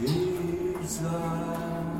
Jesus.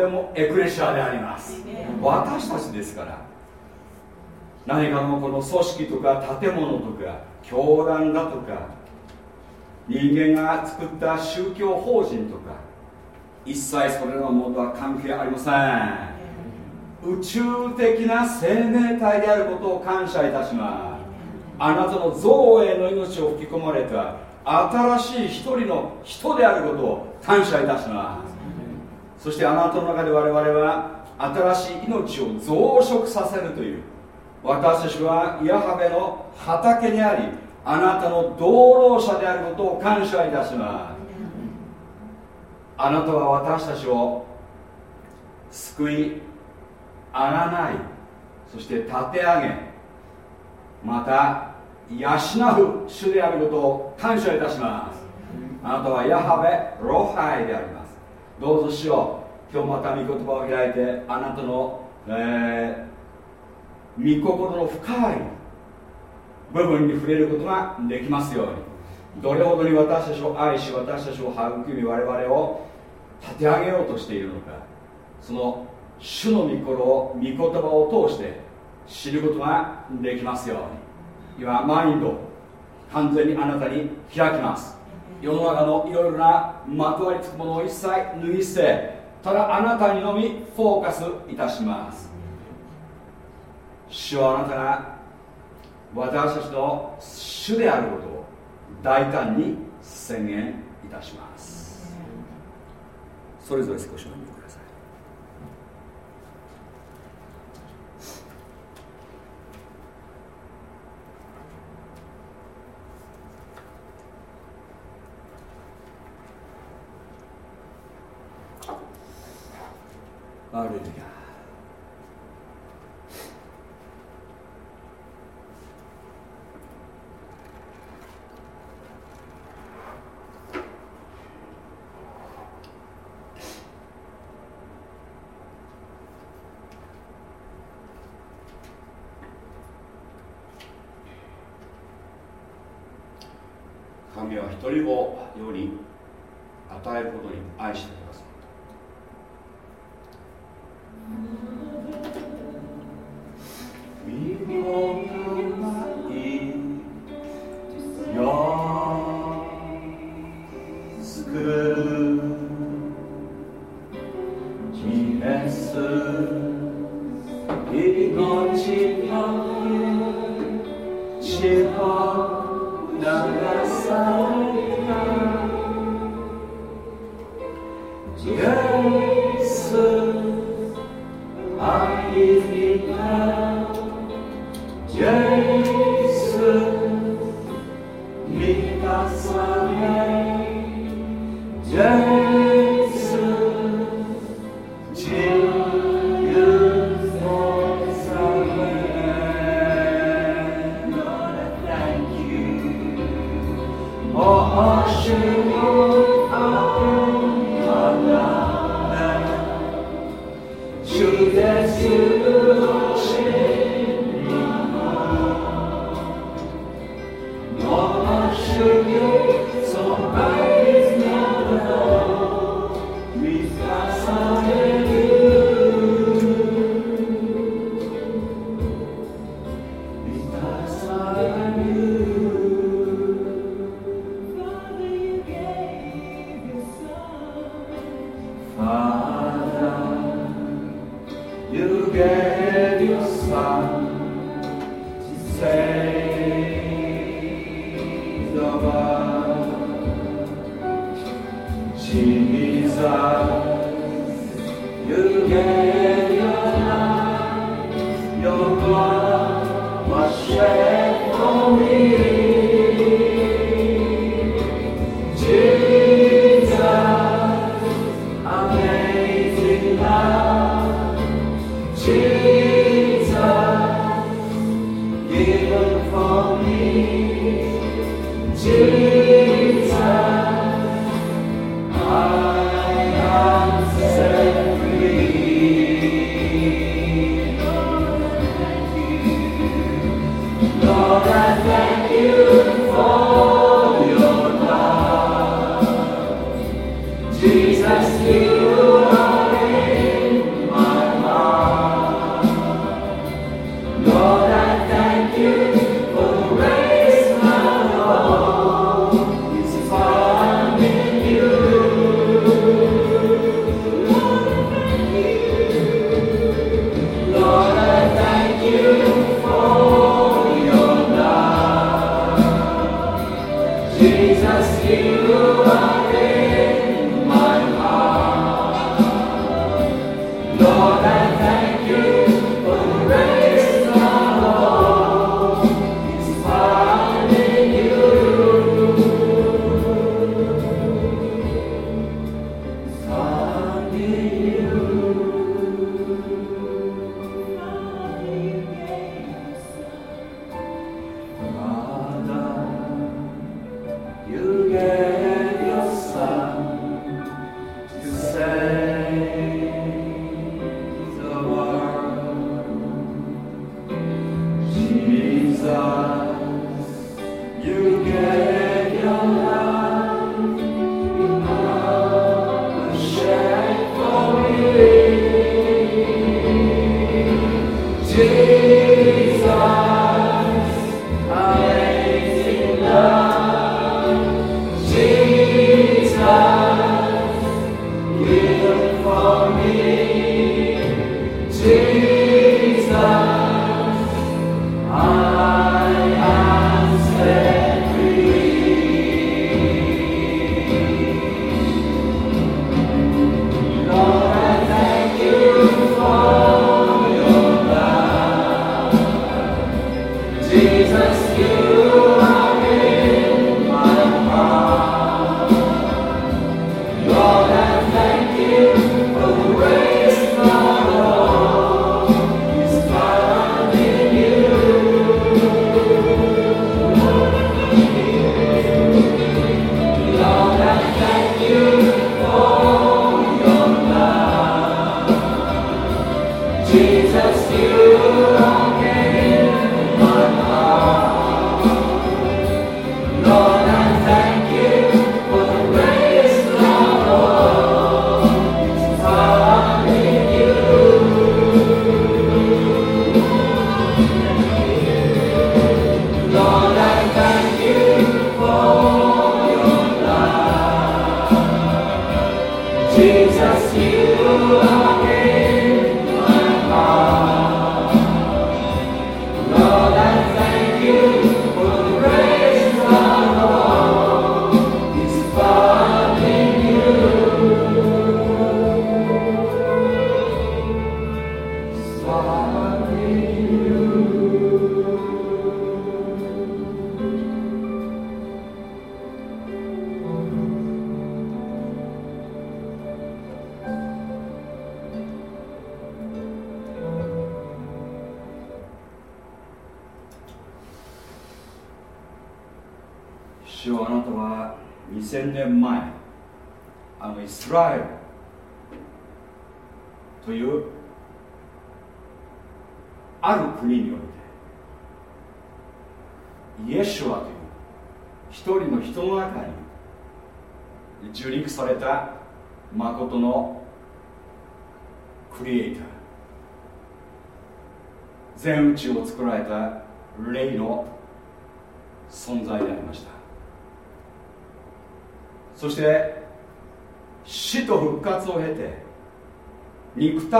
どこでもエクレシアであります。私たちですから何かのこの組織とか建物とか教団だとか人間が作った宗教法人とか一切それらのものとは関係ありません。宇宙的な生命体であることを感謝いたします。あなたの造営の命を吹き込まれた新しい一人の人であることを感謝いたしますそしてあなたの中で我々は新しい命を増殖させるという私たちはヤハベの畑にありあなたの道路者であることを感謝いたしますあなたは私たちを救いあないそして立て上げまた養う主であることを感謝いたします。あなたはヤハベロハイであります。どうぞしよう。今日また御言葉を開いてあなたの、えー、御心の深い部分に触れることができますように。どれほどに私たちを愛し私たちを育み我々を立て上げようとしているのか。その主の御心を御言葉を通して知ることができますように。今マインド完全にあなたに開きます。世の中のいろいろなまとわりつくものを一切脱ぎ捨てただあなたにのみフォーカスいたします。主はあなたが私たちの主であることを大胆に宣言いたします。それぞれ少しお読みくださいアレルヤ神は一人を世に与えることに愛しての地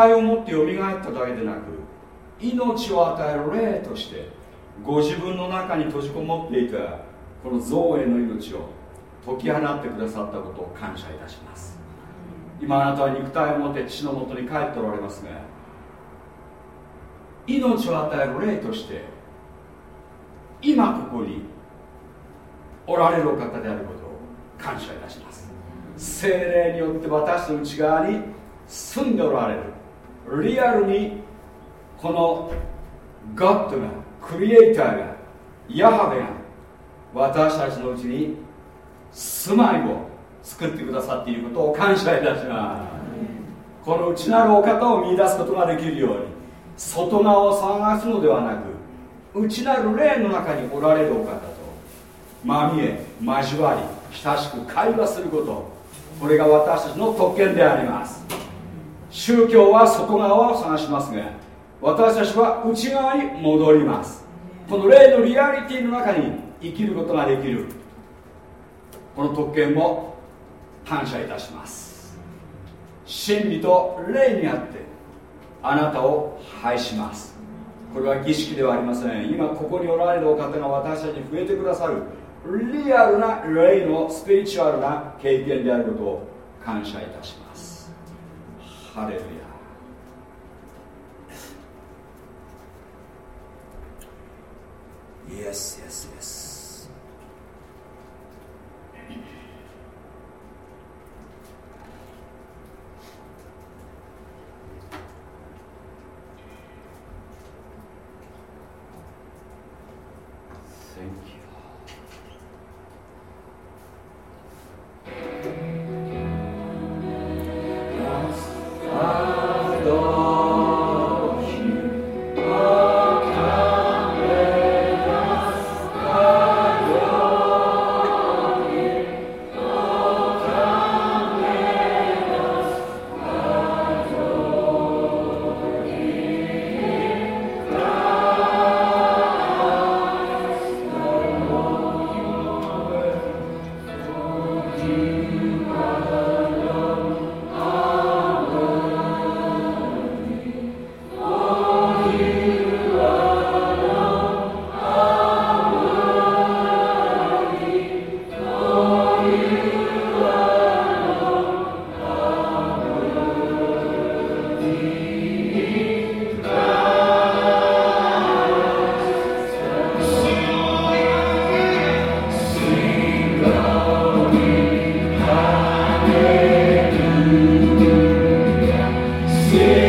体を持ってよみがえっただけでなく命を与える霊としてご自分の中に閉じこもっていたこの造営の命を解き放ってくださったことを感謝いたします。今あなたは肉体を持って父のもとに帰っておられますが命を与える霊として今ここにおられるお方であることを感謝いたします。精霊によって私の内側に住んでおられる。リアルにこのガッドがクリエイターがヤハベが私たちのうちに住まいを作ってくださっていることを感謝いたします。この内なるお方を見出すことができるように外側を探すのではなく内なる霊の中におられるお方とまみえ交わり親しく会話すること。これが私たちの特権であります。宗教は外側を探しますが私たちは内側に戻ります。この霊のリアリティの中に生きることができる。この特権も感謝いたします。真理と霊にあってあなたを拝します。これは儀式ではありません。今ここにおられるお方が私たちに増えてくださるリアルな霊のスピリチュアルな経験であることを感謝いたします。ハレルヤ Spirit.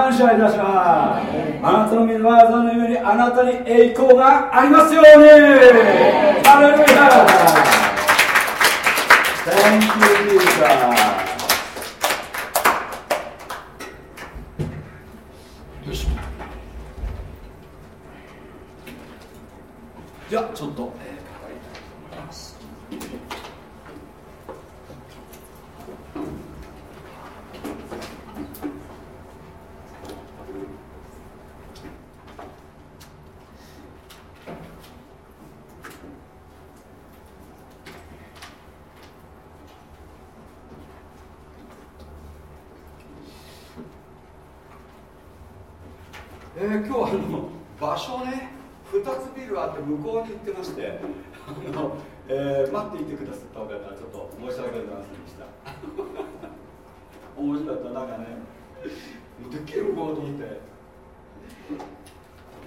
Yes, yes, yes.「あなたに栄光がありますようにハレルヤ Thank you, Jesus. じゃあちょっと、えー、かかりたいと思いますえー、今日はあの場所ね2つビルあって向こうに行ってましてあの、えー、待っていてくださった方々はちょっと申し訳ございませんでした面白かったなんかねできるものと思って、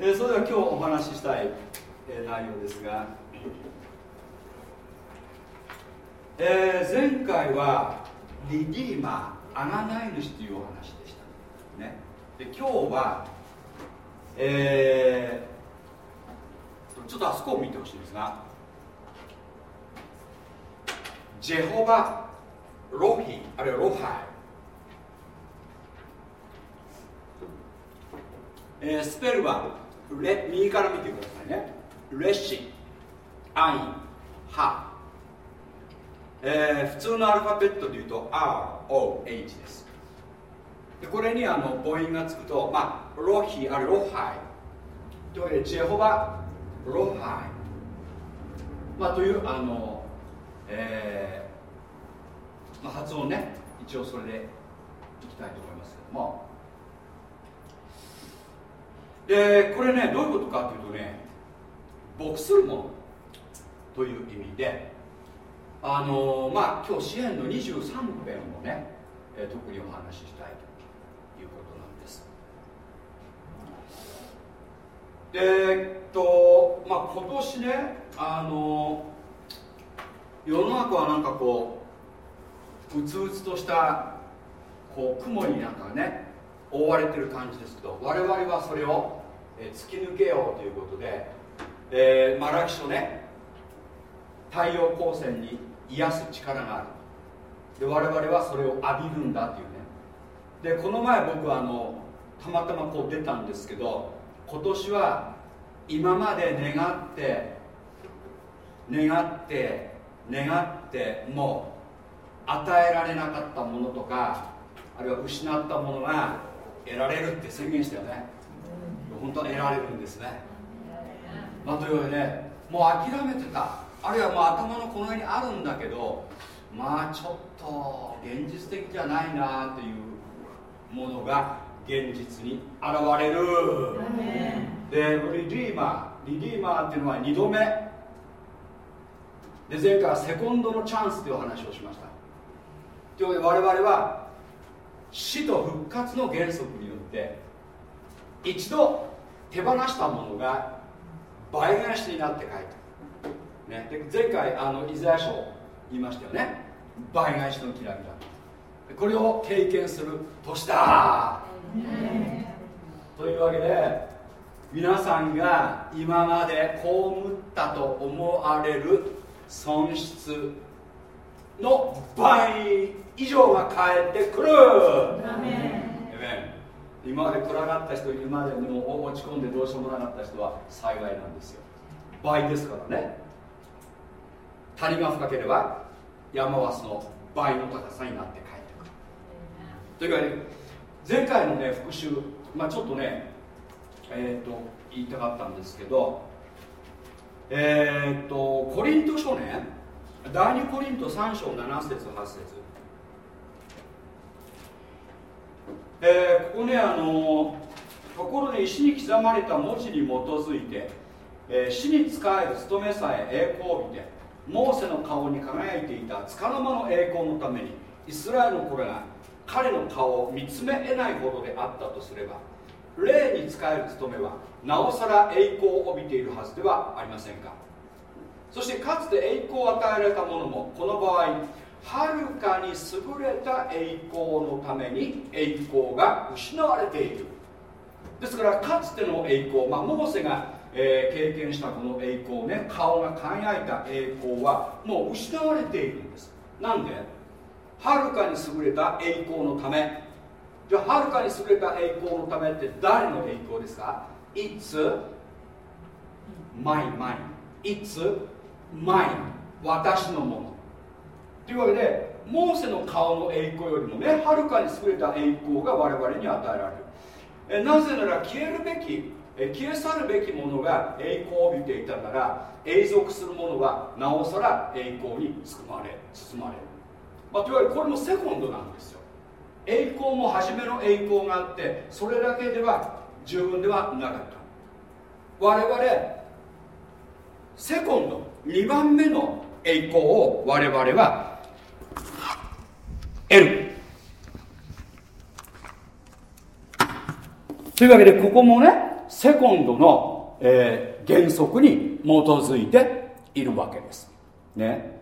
えー、それでは今日お話ししたい、えー、内容ですが、えー、前回はリディーマーあがない主というお話でしたねで今日はえー、ちょっとあそこを見てほしいんですがジェホバロヒあるいはロハイ、えー、スペルはレ右から見てくださいねレッシアインハえー、普通のアルファベットでいうと H です。でこれにあの母音がつくと、まあ、ロヒあるロハイ。というわけでジェホバロハイ、まあ、というあの、えーまあ、発音ね。一応それでいきたいと思いますけども。でこれねどういうことかというとね牧するものという意味であのまあ今日支援の23編をね、えー、特にお話ししたいということなんです。えっとまあ今年ねあの世の中はなんかこううつうつとしたこう雲になんかね覆われてる感じですけど我々はそれを、え突き抜けようということで、えー、マラキ書ね太陽光線に癒す力がある。で我々はそれを浴びるんだっていうね。でこの前僕はあのたまたまこう出たんですけど今年は今まで願って願って願っても与えられなかったものとかあるいは失ったものが得られるって宣言したよね。本当は得られるんですね。まあというわけでもう諦めてた。あるいはもう頭のこの辺にあるんだけどまあちょっと現実的じゃないなっていうものが現実に現れる。でリディーマーリディーマーっていうのは2度目。で前回はセコンドのチャンスという話をしました。というわけで我々は死と復活の原則によって一度手放したものが倍返しになって帰った、ね、で前回あのイザヤ書言いましたよね倍返しのきらびらこれを経験する年だ。というわけで皆さんが今まで被ったと思われる損失の倍以上が返ってくる。今まで暗がった人今までも落ち込んでどうしようもなかった人は幸いなんですよ。倍ですからね。谷が深ければ山はその倍の高さになって帰ってくる。というわけで前回のね復習、まあ、ちょっとねえっ、ー、と言いたかったんですけどえっ、ー、とコリント書ね第2コリント3章7節8節。えー、ここねあのところで石に刻まれた文字に基づいて、えー、死に仕える務めさえ栄光を見てモーセの顔に輝いていた束の間の栄光のためにイスラエルの子らが彼の顔を見つめ得ないほどであったとすれば霊に仕える務めはなおさら栄光を帯びているはずではありませんか。そしてかつて栄光を与えられたものもこの場合はるかに優れた栄光のために栄光が失われている。ですからかつての栄光、まあ、モーセが、えー、経験したこの栄光ね顔が輝いた栄光はもう失われているんです。なんで？はるかに優れた栄光のため。じゃあはるかに優れた栄光のためって誰の栄光ですか？It's my mind. It's mine. 私のもの。というわけでモーセの顔の栄光よりもねはるかに優れた栄光が我々に与えられる。えなぜなら消えるべき消え去るべきものが栄光を帯びていたなら永続するものはなおさら栄光に包まれ包まれる、まあ、というわけでこれもセコンドなんですよ。栄光も初めの栄光があってそれだけでは十分ではなかった。我々セコンド2番目の栄光を我々は得る。というわけでここもねセコンドの、えー、原則に基づいているわけです。ね。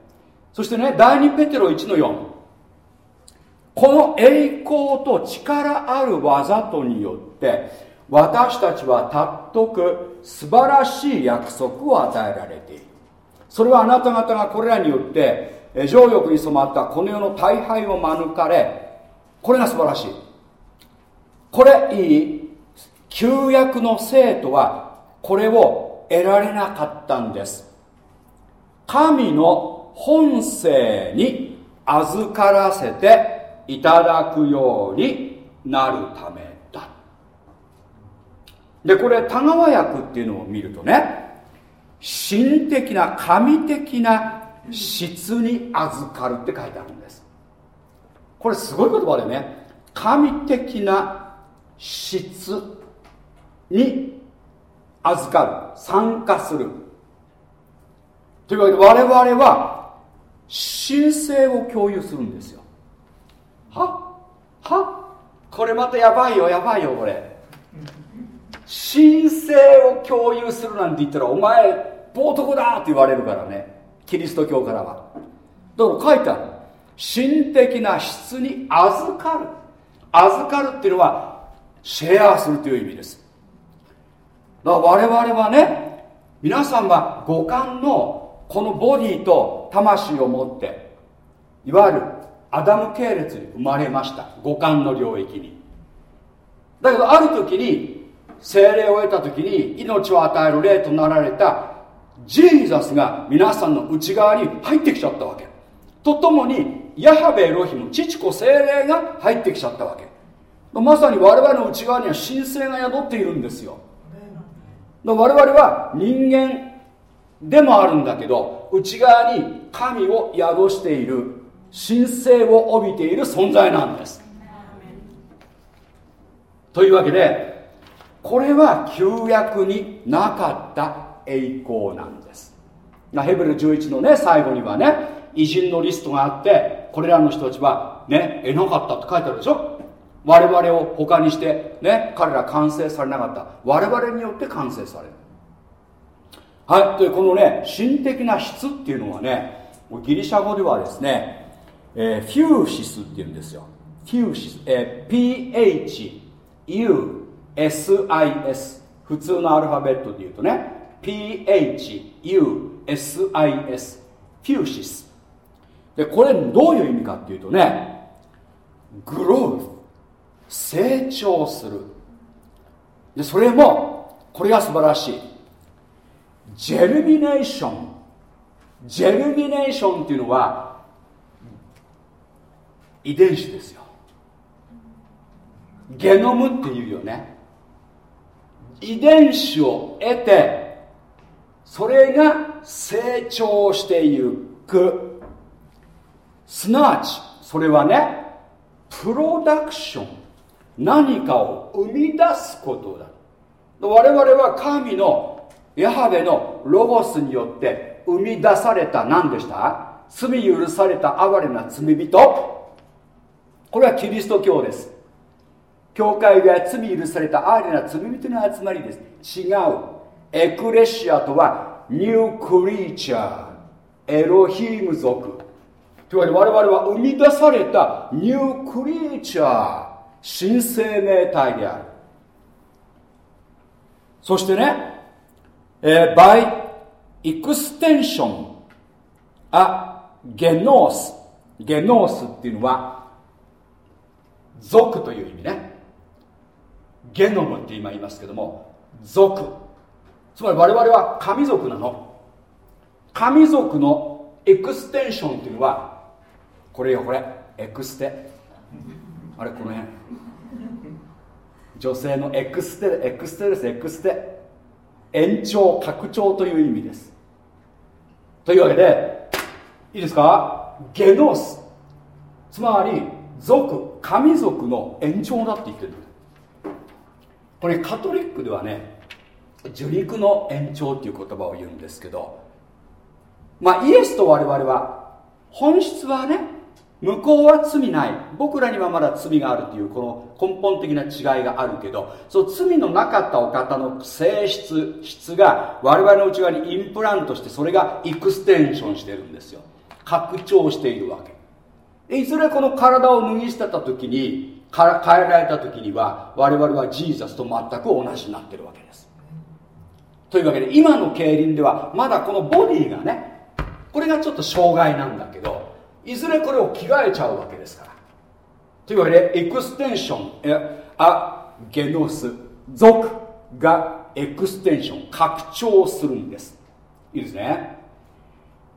そしてね第2ペテロ1の4この栄光と力ある技とによって私たちはたっとく素晴らしい約束を与えられている。それはあなた方がこれらによって情欲に染まったこの世の大敗を免れこれが素晴らしい。これいい？旧約の生徒はこれを得られなかったんです。神の本性に預からせていただくようになるためだ。でこれ田川訳っていうのを見るとね神的な神的な質に預かるって書いてあるんです。これすごい言葉でね神的な質。に預かる。参加する。というわけで我々は神聖を共有するんですよ。は？は？これまたやばいよやばいよこれ。神聖を共有するなんて言ったらお前冒涜だ！って言われるからね。キリスト教からは。だから書いてある。神的な質に預かる。預かるっていうのはシェアするという意味です。だから我々はね皆さんは五感のこのボディと魂を持っていわゆるアダム系列に生まれました。五感の領域に。だけどある時に精霊を得た時に命を与える霊となられたジーザスが皆さんの内側に入ってきちゃったわけ。とともにヤハベエロヒム父子精霊が入ってきちゃったわけ。まさに我々の内側には神聖が宿っているんですよ。我々は人間でもあるんだけど内側に神を宿している神聖を帯びている存在なんです。というわけでこれは旧約になかった栄光なんです。ヘブル11のね最後にはね偉人のリストがあってこれらの人たちはね得なかったって書いてあるでしょ？我々を他にしてね彼ら完成されなかった。我々によって完成される。はいというこのね心的な質っていうのはねギリシャ語ではですね、えー、フューシスっていうんですよ。フューシス、えー、PHUSIS 普通のアルファベットで言うとね PHUSIS フューシスでこれどういう意味かっていうとねグロー成長する。でそれもこれが素晴らしい。ジェルミネーションジェルミネーションっていうのは遺伝子ですよ。ゲノムっていうよね。遺伝子を得てそれが成長していく。すなわちそれはねプロダクション何かを生み出すことだ。我々は神のヤハベのロゴスによって生み出された何でした？罪許された哀れな罪人。これはキリスト教です。教会が罪許された哀れな罪人の集まりです。違う。エクレシアとはニュークリーチャー。エロヒーム族。というわけで我々は生み出されたニュークリーチャー。新生命体である。そしてね、えー、by extension a genos genos っていうのは族という意味ね。ゲノムって今言いますけども族。つまり我々は神族なの。神族の extension っていうのはこれよこれ。エクステ。あれこの辺。女性のエクステエクステです。エクステ延長拡張という意味です。というわけでいいですか？ゲノス。つまり族神族の延長だって言ってるこれカトリックではね受肉の延長っていう言葉を言うんですけどまあイエスと我々は本質はね向こうは罪ない。僕らにはまだ罪があるというこの根本的な違いがあるけどその罪のなかったお方の性質質が我々の内側にインプラントしてそれがエクステンションしてるんですよ。拡張しているわけ。いずれこの体を脱ぎ捨てた時に変えられた時には我々は Jesus と全く同じになってるわけです。というわけで今の経綸ではまだこのボディがねこれがちょっと障害なんだけどいずれこれを着替えちゃうわけですから。というわけで extension え a genos 族が extension 拡張するんです。いいですね。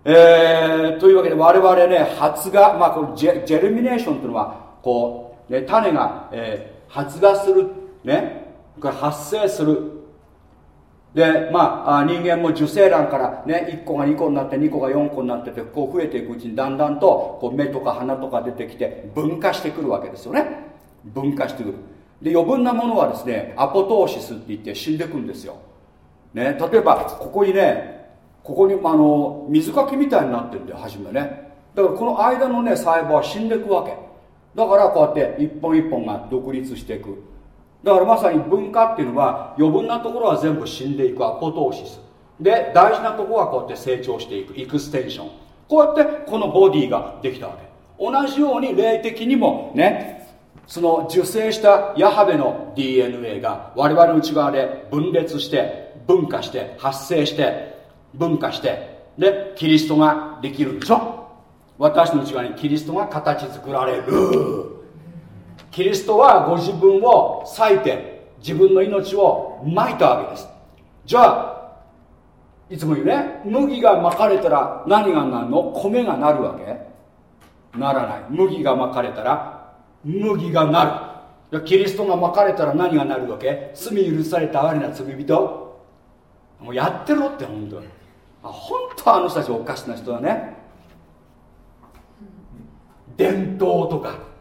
えー、というわけで我々ね発芽、まあ、このジェジェルミネーションというのはこう、ね、種が、えー、発芽するねこれ発生するでまあ人間も受精卵からね1個が2個になって2個が4個になっててこう増えていくうちにだんだんとこう目とか鼻とか出てきて分化してくるわけですよね。分化してくる。で余分なものはですねアポトーシスって言って死んでくんですよ、ね、例えばここにねここにあの水かきみたいになってるんだよ初めね。だからこの間のね細胞は死んでいくわけ。だからこうやって一本一本が独立していく。だからまさに文化っていうのは余分なところは全部死んでいくアポトーシスで大事なところはこうやって成長していくエクステンション。こうやってこのボディができたわけ。同じように霊的にもねその受精したヤハベの DNA が我々の内側で分裂して分化して発生して分化してでキリストができるでしょ？私の内側にキリストが形作られる。キリストはご自分を割いて自分の命をまいたわけです。じゃあいつも言うね麦がまかれたら何がなるの？米がなるわけ。ならない。麦がまかれたら麦がなる。キリストがまかれたら何がなるわけ？罪許された哀れな罪人。もうやってろって本当に。本当あの人たちおかしな人だね。伝統とか。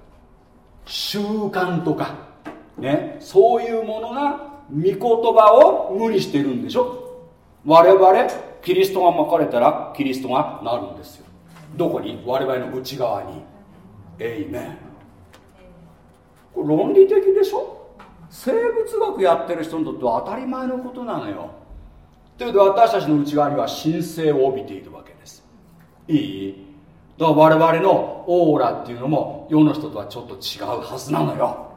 習慣とかねそういうものが御言葉を無にしてるんでしょ。我々キリストがまかれたらキリストがなるんですよ。どこに？我々の内側に。エイメンこれ論理的でしょ。生物学やってる人にとっては当たり前のことなのよ。ということで私たちの内側には神聖を帯びているわけです。いい？だから我々のオーラっていうのも世の人とはちょっと違うはずなのよ。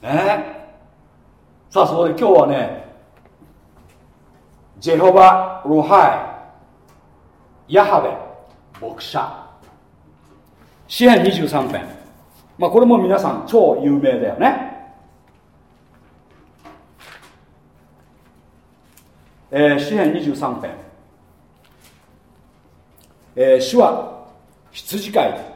ね？さあそこで今日はねジェホバ・ロハイヤハベ牧者。詩篇23編。まあこれも皆さん超有名だよね。えー、詩篇23編。えー、主は羊飼い。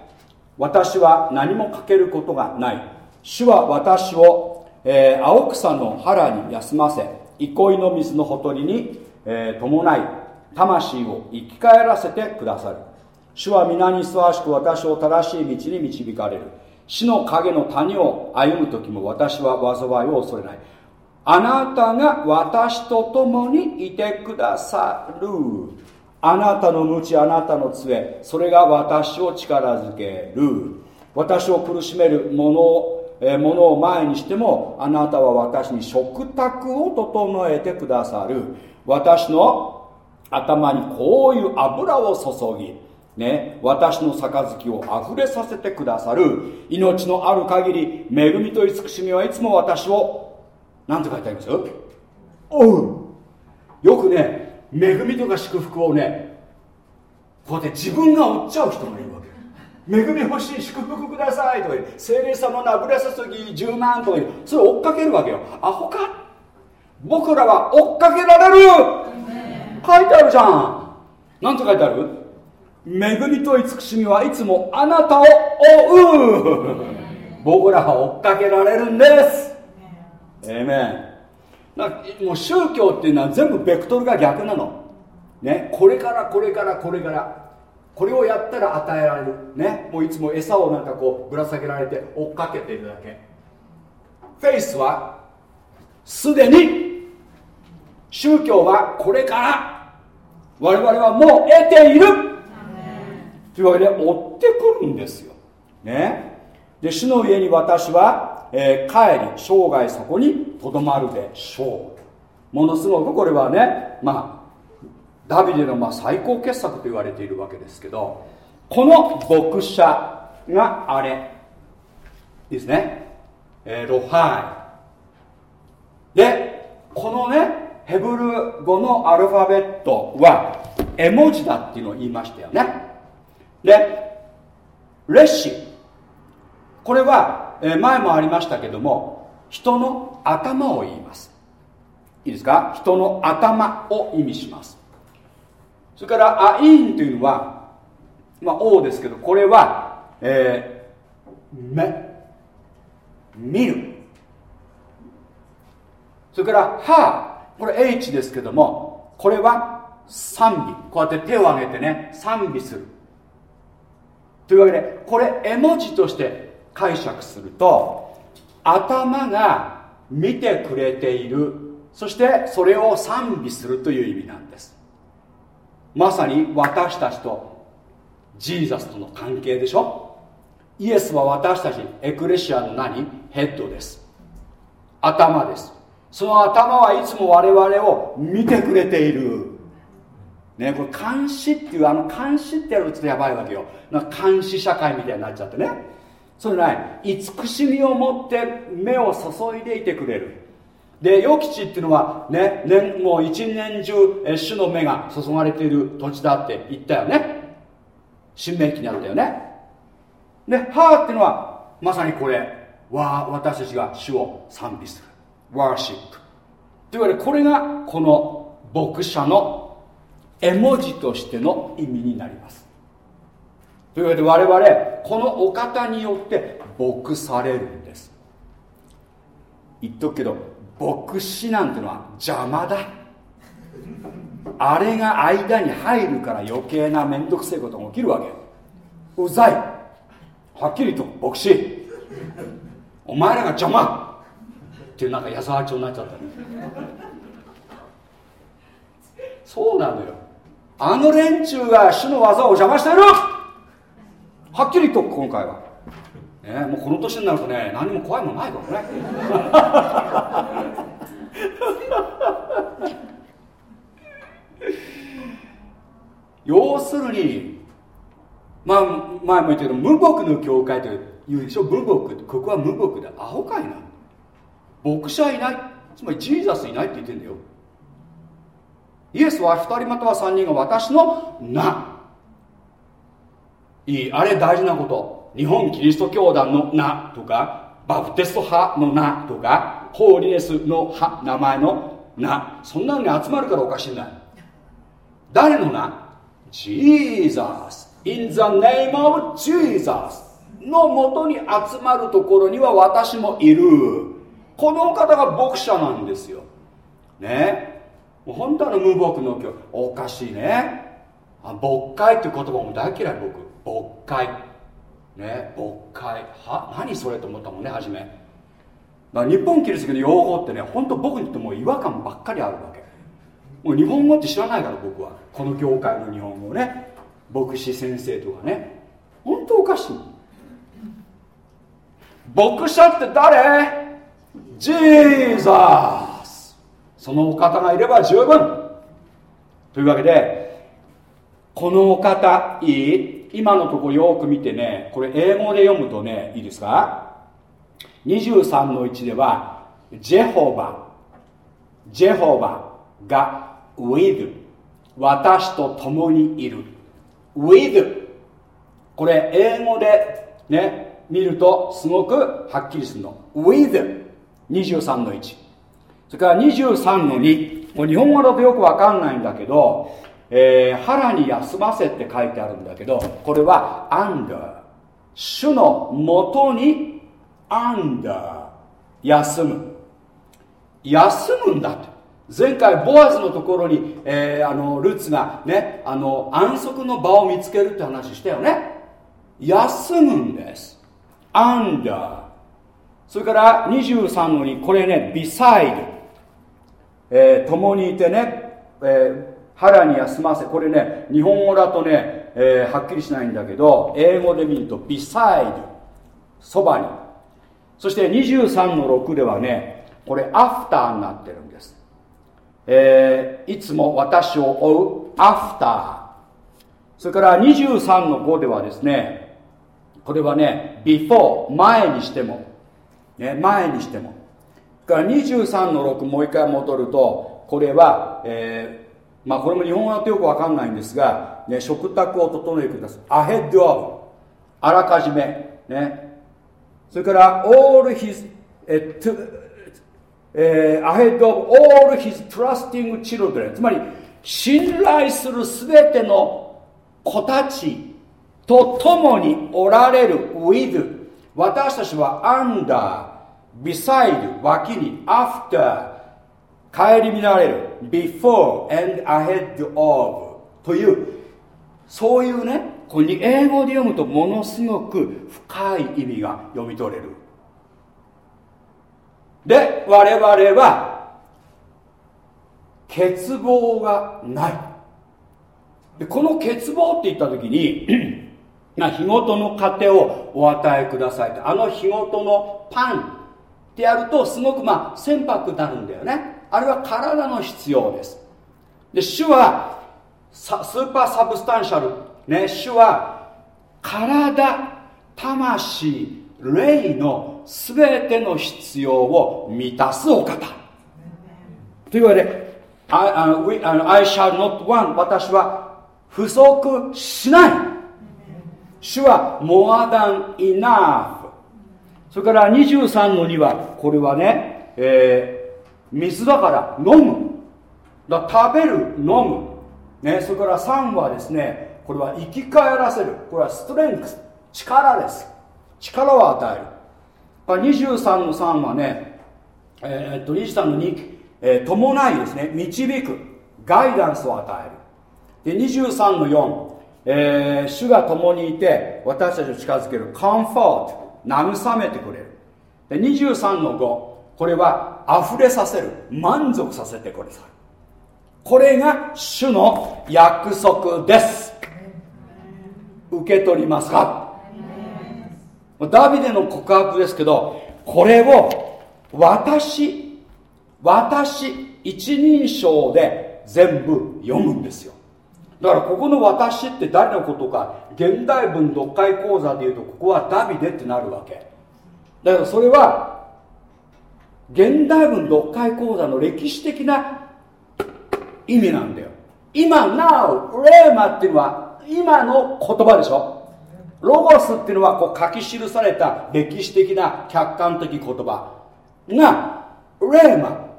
私は何もかけることがない。主は私を、えー、青草の腹に休ませ。憩いの水のほとりに、えー、伴い魂を生き返らせてくださる。主は皆にふさわしく私を正しい道に導かれる。死の影の谷を歩む時も私は災いを恐れない。あなたが私と共にいてくださる。あなたの無知あなたの杖それが私を力づける。私を苦しめるものを,、えものを前にしてもあなたは私に食卓を整えてくださる。私の頭にこういう油を注ぎね、私の杯を溢れさせてくださる。命のある限り恵みと慈しみはいつも私を何て書いてあります？おう。よくね恵みとか祝福をねこうやって自分が追っちゃう人がいるわけ恵み欲しい祝福くださいとか精霊様の油注ぎ10万とかそれ追っかけるわけよ。アホか？僕らは追っかけられる！書いてあるじゃん。なんて書いてある？恵みと慈しみはいつもあなたを追う。僕らは追っかけられるんです。えめんもう宗教っていうのは全部ベクトルが逆なの。ね。これからこれからこれから。これをやったら与えられる。ね。もういつも餌をなんかこうぶら下げられて追っかけているだけ。フェイスはすでに宗教はこれから我々はもう得ている。というわけで追ってくるんですよ。ね。で主の家に私は、えー、帰り生涯そこにとどまるでしょう。ものすごくこれはねまあダビデのまあ最高傑作と言われているわけですけどこの牧者があれですね、えー、ロハイ。でこのねヘブル語のアルファベットは絵文字だっていうのを言いましたよね。でレッシ。これは、えー、前もありましたけども人の頭を言います。いいですか？人の頭を意味します。それからアインというのはまあ王ですけどこれは、えー、目。見る。それからハーこれ H ですけどもこれは賛美。こうやって手を挙げてね賛美する。というわけでこれ絵文字として解釈すると頭が見てくれている。そしてそれを賛美するという意味なんです。まさに私たちとジーザスとの関係でしょ。イエスは私たちエクレシアの何ヘッドです。頭です。その頭はいつも我々を見てくれている。ねこれ監視っていうあの監視ってやるとちょっとやばいわけよ。監視社会みたいになっちゃってね。それない慈しみを持って目を注いでいてくれる。で与吉っていうのはね年もう一年中主の目が注がれている土地だって言ったよね。新明記にあったよね。でハーっていうのはまさにこれわ私たちが主を賛美する。ワーシップというわけでこれがこの牧者の絵文字としての意味になります。というわけで我々このお方によって牧されるんです。言っとくけど牧師なんてのは邪魔だ。あれが間に入るから余計な面倒くせえことが起きるわけ。うざい。はっきりと牧師。お前らが邪魔。っていうなんか矢沢町になっちゃった。そうなのよ。あの連中が主の技を邪魔してる。はっきり言っとく今回は。ね、もうこの年になるとね何も怖いもんないからね。要するにまあ前も言ったけど無牧の教会というでしょ？無牧ここは無牧でアホかいな。牧者いない。つまりジーザスいないって言ってんだよ。イエスは2人または3人が私の名。いいあれ大事なこと。日本キリスト教団の名とかバプテスト派の名とかホーリネスの名前の名。そんなのに集まるからおかしいんだ。誰の名 ?Jesus in the name of Jesus のもとに集まるところには私もいる。この方が牧者なんですよ。ね？もう本当の無牧の教。おかしいね。あ牧会って言葉も大嫌い僕。牧会ね牧会は何それと思ったもんね初め。日本キリスト教の用語ってね本当僕にとっても違和感ばっかりあるわけ。もう日本語って知らないから僕は。この業界の日本語ね。牧師先生とかね。本当おかしい牧者って誰？ジーザース。そのお方がいれば十分。というわけでこのお方いい？今のところよく見てねこれ英語で読むとねいいですか？23の1ではジェホバジェホバが with 私と共にいる。with これ英語でね見るとすごくはっきりするの。with23 の1それから23の2もう日本語だとよくわかんないんだけど、えー、腹に休ませって書いてあるんだけどこれは under 主のもとに under 休む。休むんだと前回ボアズのところに、えー、あのルーツがねあの安息の場を見つけるって話したよね。休むんです。under それから23のにこれね beside えー、共にいてね、えー、腹に休ませこれね日本語だとね、えー、はっきりしないんだけど英語で見ると beside そばに。そして23の6ではねこれアフターになってるんです、えー、いつも私を追うアフター。それから23の5ではですねこれはね before 前にしても、ね、前にしても。から23の6もう一回戻るとこれは、えー、まあこれも日本語だとよくわかんないんですが、ね、食卓を整えてください。アヘッドオブあらかじめ。ね。それから all his えーえー、ahead of all his trusting children つまり信頼するすべての子たちと共におられる with 私たちは under beside 脇に after 顧みられる。before and ahead of というそういうねこれに英語で読むとものすごく深い意味が読み取れる。で我々は欠乏がない。でこの欠乏って言った時に 日ごとの糧をお与えくださいあの日ごとのパンってやるとすごくまあ浅薄になるんだよね。あれは体の必要です。で主は supersubstantial。ね主は体魂霊の全ての必要を満たすお方。というわけで I, uh, we, uh, I shall not want 私は不足しない。主は more than enough それから23の2はこれはね、えー、水だから飲む。だ食べる飲む、ね、それから3はですねこれは生き返らせる。これはストレングス。力です。力を与える。23の3はね、えー、っと23の2、えー、伴いですね。導く。ガイダンスを与える。で23の4、えー、主が共にいて私たちを近づける。コンフォート慰めてくれる。で23の5これは溢れさせる満足させてください。これが主の約束です。受け取りますか？ダビデの告白ですけどこれを私私一人称で全部読むんですよ。だからここの私って誰のことか現代文読解講座でいうとここはダビデってなるわけ。だからそれは現代文読解講座の歴史的な意味なんだよ。今 Now レーマっていうのは今の言葉でしょ。ロゴスっていうのはこう書き記された歴史的な客観的言葉。がレーマ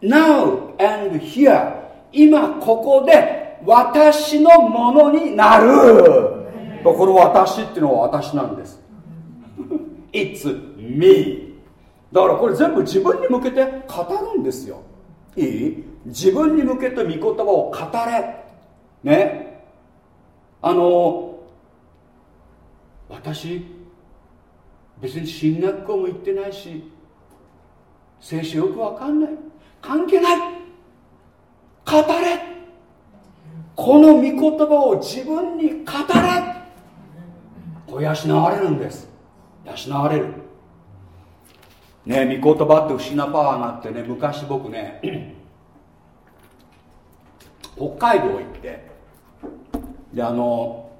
Now and here 今ここで私のものになる。とこの私っていうのは私なんです。It's me だからこれ全部自分に向けて語るんですよ。いい？自分に向けて御言葉を語れ。ね？あの私別に進学校も行ってないし聖書よくわかんない。関係ない。語れ。この御言葉を自分に語れ。こう養われるんです。養われる。ね御言葉って不思議なパワーがあってね昔僕ね 北海道行ってであの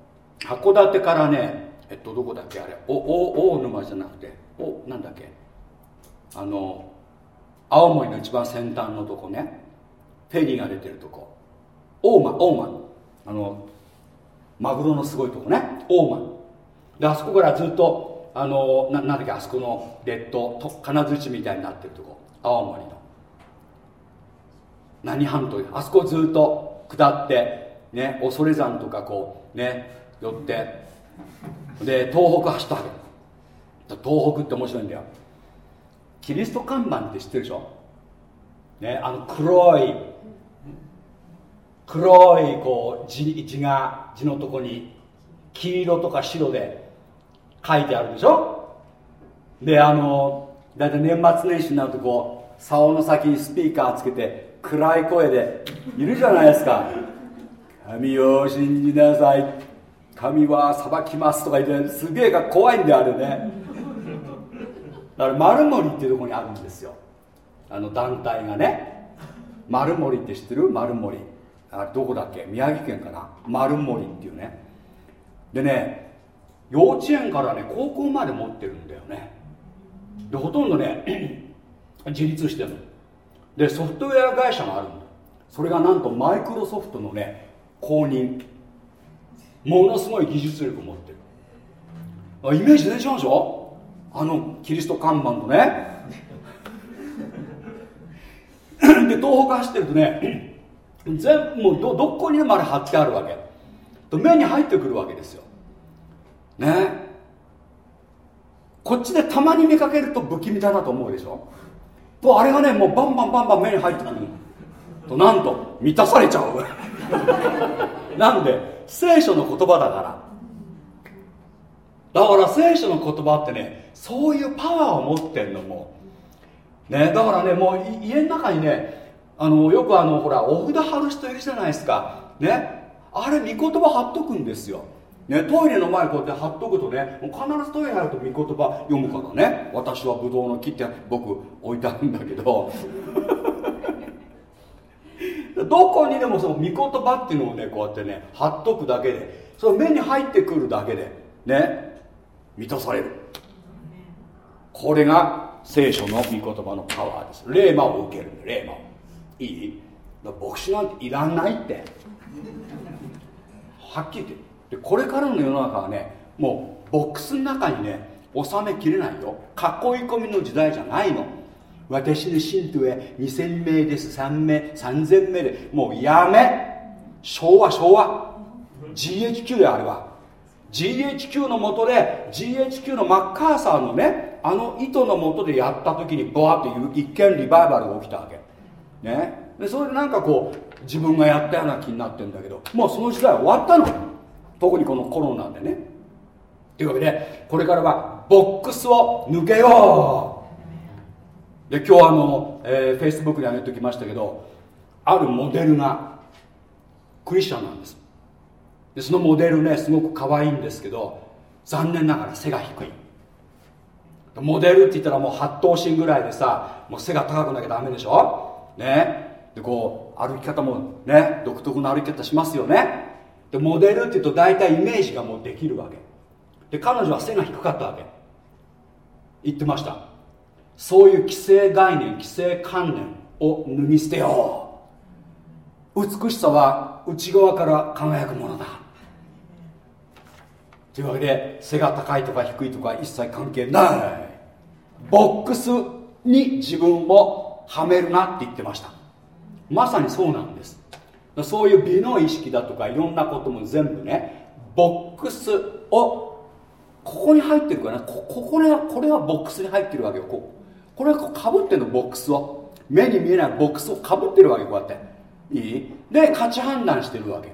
函館からねえっとどこだっけあれおお大沼じゃなくておなんだっけあの青森の一番先端のとこねフェリーが出てるとこ大間大間あのマグロのすごいとこね大間。であそこからずっとあのななんだっけあそこの列島と金槌みたいになってるとこ。青森の。何半島。あそこずっと下ってね恐山とかこうね寄って。で東北走ったわけ。東北って面白いんだよ。キリスト看板って知ってるでしょ？ねあの黒い黒いこう字字が字のとこに黄色とか白で書いてあるでしょ？であの大体年末年始になるとこう竿の先にスピーカーつけて暗い声でいるじゃないですか。神を信じなさい。神は裁きますとか言ってすげえが怖いんだよあれね。だから丸森っていうとこにあるんですよ。あの団体がね。丸森って知ってる？丸森。あどこだっけ？宮城県かな？丸森っていうね。でね幼稚園からね高校まで持ってるんだよね。でほとんどね 自立してるの。でソフトウェア会社があるんだ。それがなんとマイクロソフトのね公認。ものすごい技術力を持ってる。イメージ全然違うでしょ？あのキリスト看板とね。で東北走ってるとね全部もうどどこにまで貼ってあるわけ。と目に入ってくるわけですよ。ね。こっちでたまに見かけると不気味だなと思うでしょ？とあれがねもうバンバンバンバン目に入ってくるとなんと満たされちゃう。なんで聖書の言葉だから。だから聖書の言葉ってねそういうパワーを持ってんのも。ねだからねもう家の中にねあのよくあのほらお札貼る人いるじゃないですか。ね。あれ御言葉貼っとくんですよ。ね、トイレの前こうやって貼っとくとね必ずトイレ入ると御言葉読むからね。私はブドウの木って僕置いてあるんだけど。どこにでもその御言葉っていうのをねこうやってね貼っとくだけでその目に入ってくるだけでね満たされる。これが聖書の御言葉のパワーです。霊魔を受けるんだ霊魔を。いい？牧師なんていらないって。はっきり言って。でこれからの世の中はねもうボックスの中にね収めきれないよ。囲い込みの時代じゃないの。私の信徒へ2000名です3名3000名でもうやめ。昭和昭和。GHQ であれは。GHQ のもとで GHQ のマッカーサーのねあの意図のもとでやった時にボワッという一見リバイバルが起きたわけ。ね。でそれでなんかこう自分がやったような気になってんだけどもうその時代は終わったの。特にこのコロナでね。というわけでこれからはボックスを抜けよう。で今日あの、えー、Facebook に上げておきましたけどあるモデルがクリスチャンなんです。でそのモデルねすごく可愛いんですけど残念ながら背が低い。モデルって言ったらもう8頭身ぐらいでさもう背が高くなきゃダメでしょ？ね。でこう歩き方もね独特な歩き方しますよね。でモデルっていうと大体イメージがもうできるわけ。で彼女は背が低かったわけ。言ってました。そういう既成概念既成観念を脱ぎ捨てよう。美しさは内側から輝くものだ。というわけで背が高いとか低いとか一切関係ない。ボックスに自分をはめるなって言ってました。まさにそうなんです。そういう美の意識だとかいろんなことも全部ねボックスをここに入ってるからこここれはこれはボックスに入ってるわけよ。ここれはかぶってるのボックスを。目に見えないボックスをかぶってるわけこうやって。いい？で価値判断してるわけ。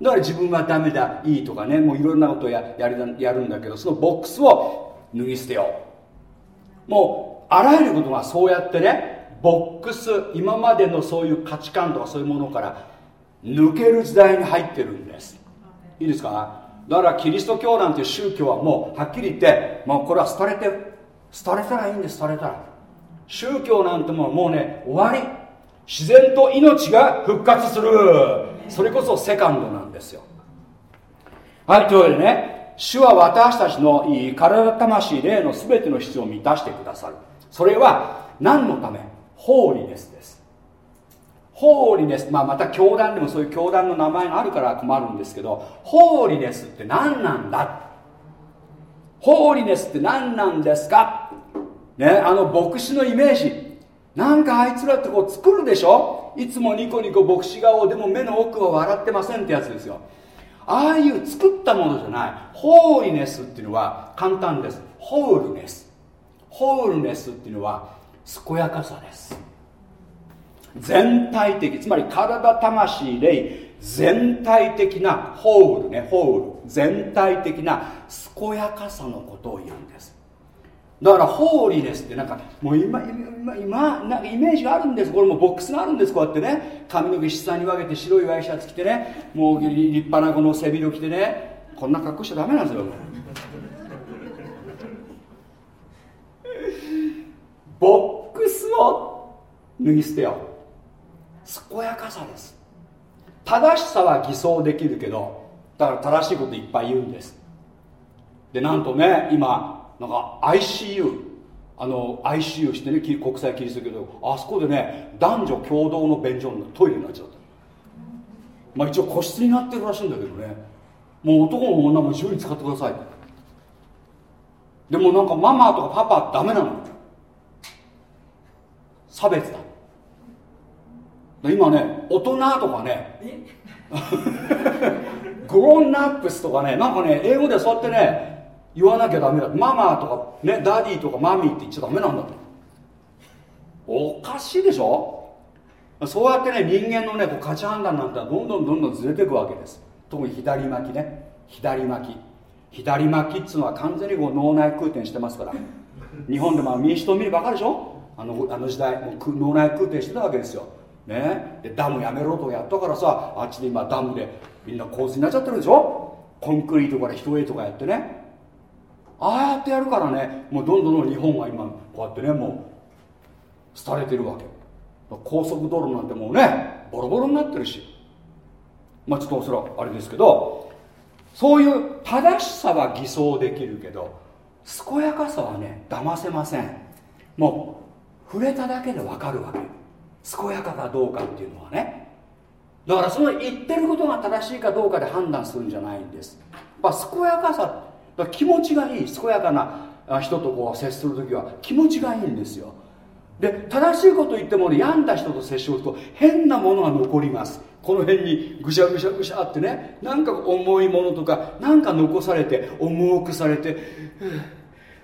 だから自分はダメだいいとかねもういろんなことややりやるんだけどそのボックスを脱ぎ捨てよう。もうあらゆることがそうやってねボックス今までのそういう価値観とかそういうものから抜ける時代に入ってるんです。いいですか？だからキリスト教なんて宗教はもうはっきり言ってもうこれは廃れて廃れたらいいんです廃れたら。宗教なんてもうもうね終わり。自然と命が復活する。それこそセカンドなんですよ。はいというわけでね主は私たちのいい体魂霊の全ての必要を満たしてくださる。それは何のため？ホーリネスですホーリネス、まあ、また教団でもそういう教団の名前があるから困るんですけどホーリネスって何なんだ？ホーリネスって何なんですか？ねあの牧師のイメージ。なんかあいつらってこう作るでしょ？いつもニコニコ牧師顔でも目の奥は笑ってませんってやつですよ。ああいう作ったものじゃない。ホーリネスっていうのは簡単です。ホールネスホールネスっていうのは健やかさです。全体的つまり体魂霊全体的なホールねホール全体的な健やかさのことを言うんです。だからホーリネスってなんかもう今今今なんかイメージがあるんです。これもボックスがあるんです。こうやってね髪の毛下に分けて白いワイシャツ着てねもう立派なこの背広着てねこんな格好しちゃダメなんですよ。ボックスを脱ぎ捨てよう。健やかさです。正しさは偽装できるけどだから正しいこといっぱい言うんです。でなんとね今なんか ICU あの ICU してね国際キリスト教であそこでね男女共同の便所のトイレになっちゃった。まあ一応個室になってるらしいんだけどね。もう男も女も自由に使ってください。でもなんかママとかパパダメなの。差別だ。今ね大人とかね grown-ups とかねなんかね英語でそうやってね言わなきゃダメだ。ママとかね daddy とか mommy って言っちゃダメなんだとおかしいでしょ？そうやってね人間のねこう価値判断なんてどんどんどんどんずれていくわけです。特に左巻きね。左巻き。左巻きっつうのは完全にこう脳内空転してますから。日本でも民主党見れば分かるでしょ？あのあの時代もう脳内空転してたわけですよね。でダムやめろとや。ったからさあっちで今ダムでみんな洪水になっちゃってるでしょ？コンクリートから人へとかやってね。ああやってやるからね。もうどんどん日本は今こうやってねもう廃れてるわけ。高速道路なんてもうねボロボロになってるし。まあちょっとそれはあれですけどそういう正しさは偽装できるけど健やかさはね騙せません。もう触れただけでわかるわけ。健やかかどうかっていうのはね。だからその言ってることが正しいかどうかで判断するんじゃないんです。やっ健やかさだ気持ちがいい健やかな人とこう接する時は気持ちがいいんですよ。で正しいこと言っても、ね、病んだ人と接触すると変なものが残ります。この辺にぐしゃぐしゃぐしゃってねなんか重いものとかなんか残されて重くされて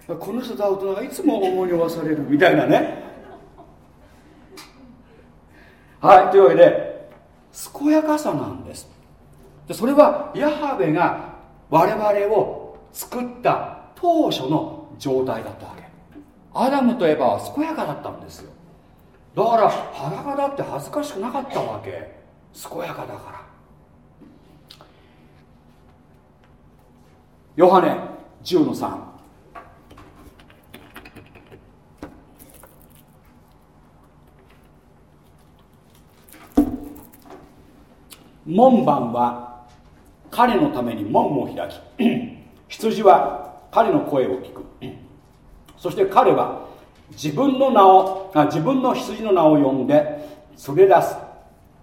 この人と会うといつも重に負わされるみたいなね。はい。というわけで健やかさなんです。でそれはヤハベが我々を作った当初の状態だったわけ。アダムとエバは健やかだったんですよ。だから裸だって恥ずかしくなかったわけ。健やかだから。ヨハネ10の3門番は彼のために門を開き 羊は彼の声を聞く。そして彼は自分の名をあ自分の羊の名を呼んで連れ出す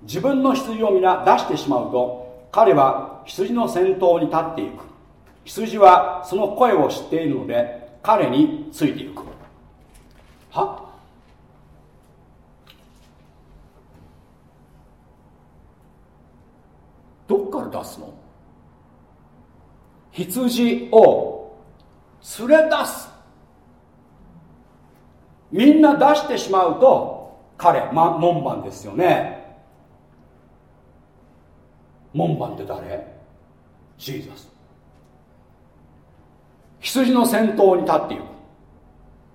自分の羊を皆出してしまうと彼は羊の先頭に立っていく。羊はその声を知っているので彼についていく。は？どっから出すの？羊を連れ出す。みんな出してしまうと彼、ま、門番ですよね。門番って誰？ジーザス。羊の先頭に立っている。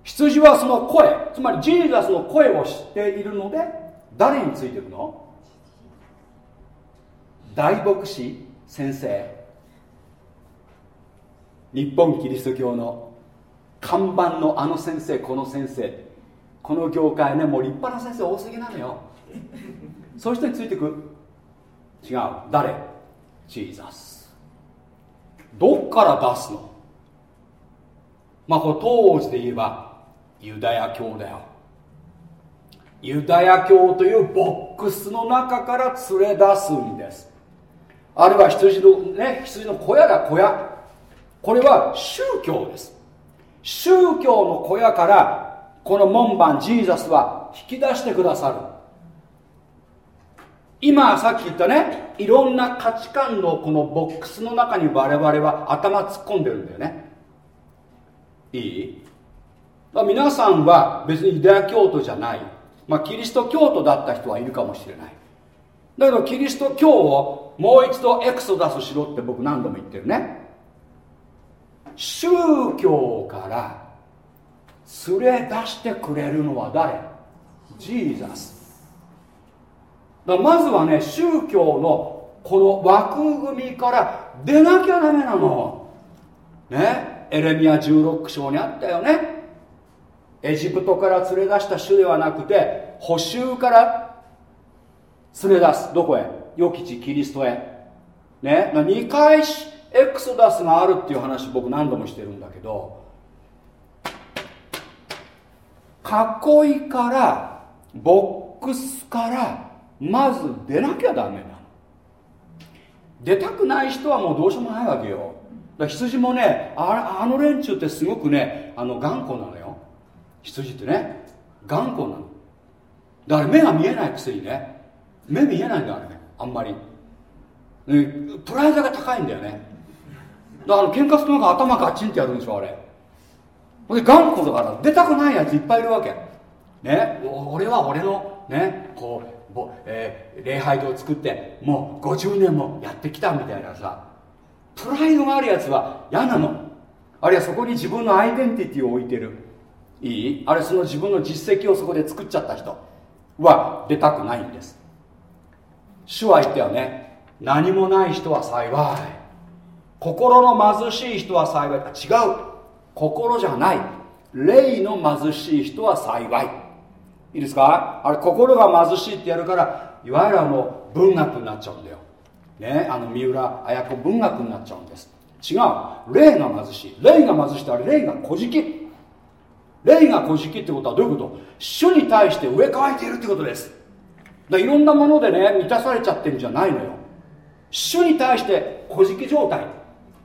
羊はその声つまりジーザスの声を知っているので誰についてるの？大牧師先生。日本キリスト教の看板のあの先生この先生。この業界ねもう立派な先生多すぎなのよ。そういう人についてく違う。誰？ジーザス。どっから出すの？まあこれ当時で言えばユダヤ教だよ。ユダヤ教というボックスの中から連れ出すんです。あるいは羊のね羊の小屋だ小屋。これは宗教です。宗教の小屋からこの門番ジーザスは引き出してくださる。今さっき言ったねいろんな価値観のこのボックスの中に我々は頭突っ込んでるんだよね。いい？皆さんは別にユダヤ教徒じゃない、まあ、キリスト教徒だった人はいるかもしれない。だけどキリスト教をもう一度エクソダスしろって僕何度も言ってるね。宗教から連れ出してくれるのは誰？ジーザス。だまずはね宗教のこの枠組みから出なきゃダメなの。ね？エレミア16章にあったよね。エジプトから連れ出した種ではなくて補修から連れ出す。どこへ？良き地キリストへ。ね？2回エクソダスがあるっていう話僕何度もしてるんだけど囲いからボックスからまず出なきゃダメなの。出たくない人はもうどうしようもないわけよ。だ羊もねああの連中ってすごくねあの頑固なのよ。羊ってね頑固なの。だから目が見えないくせにね目見えないんだあれねあんまり、ね、プライドが高いんだよね。だから喧嘩するのが頭ガチンってやるんでしょあれ。ほんで頑固だから出たくないやついっぱいいるわけ。ね。俺は俺のねこうぼえー、礼拝堂を作ってもう50年もやってきたみたいなさ。プライドがあるやつは嫌なの。あるいはそこに自分のアイデンティティを置いてる。いい？あるいはその自分の実績をそこで作っちゃった人は出たくないんです。主は言ったよね。何もない人は幸い。心の貧しい人は幸い。違う。心じゃない。霊の貧しい人は幸い。いいですか？あれ心が貧しいってやるからいわゆるあの文学になっちゃうんだよ。ね？あの三浦綾子文学になっちゃうんです。違う。霊が貧しい。霊が貧しいってあれ霊が小じき霊が小じきってことはどういうこと？主に対して植え替えているってことです。だいろんなものでね満たされちゃってるんじゃないのよ。主に対して小じき状態。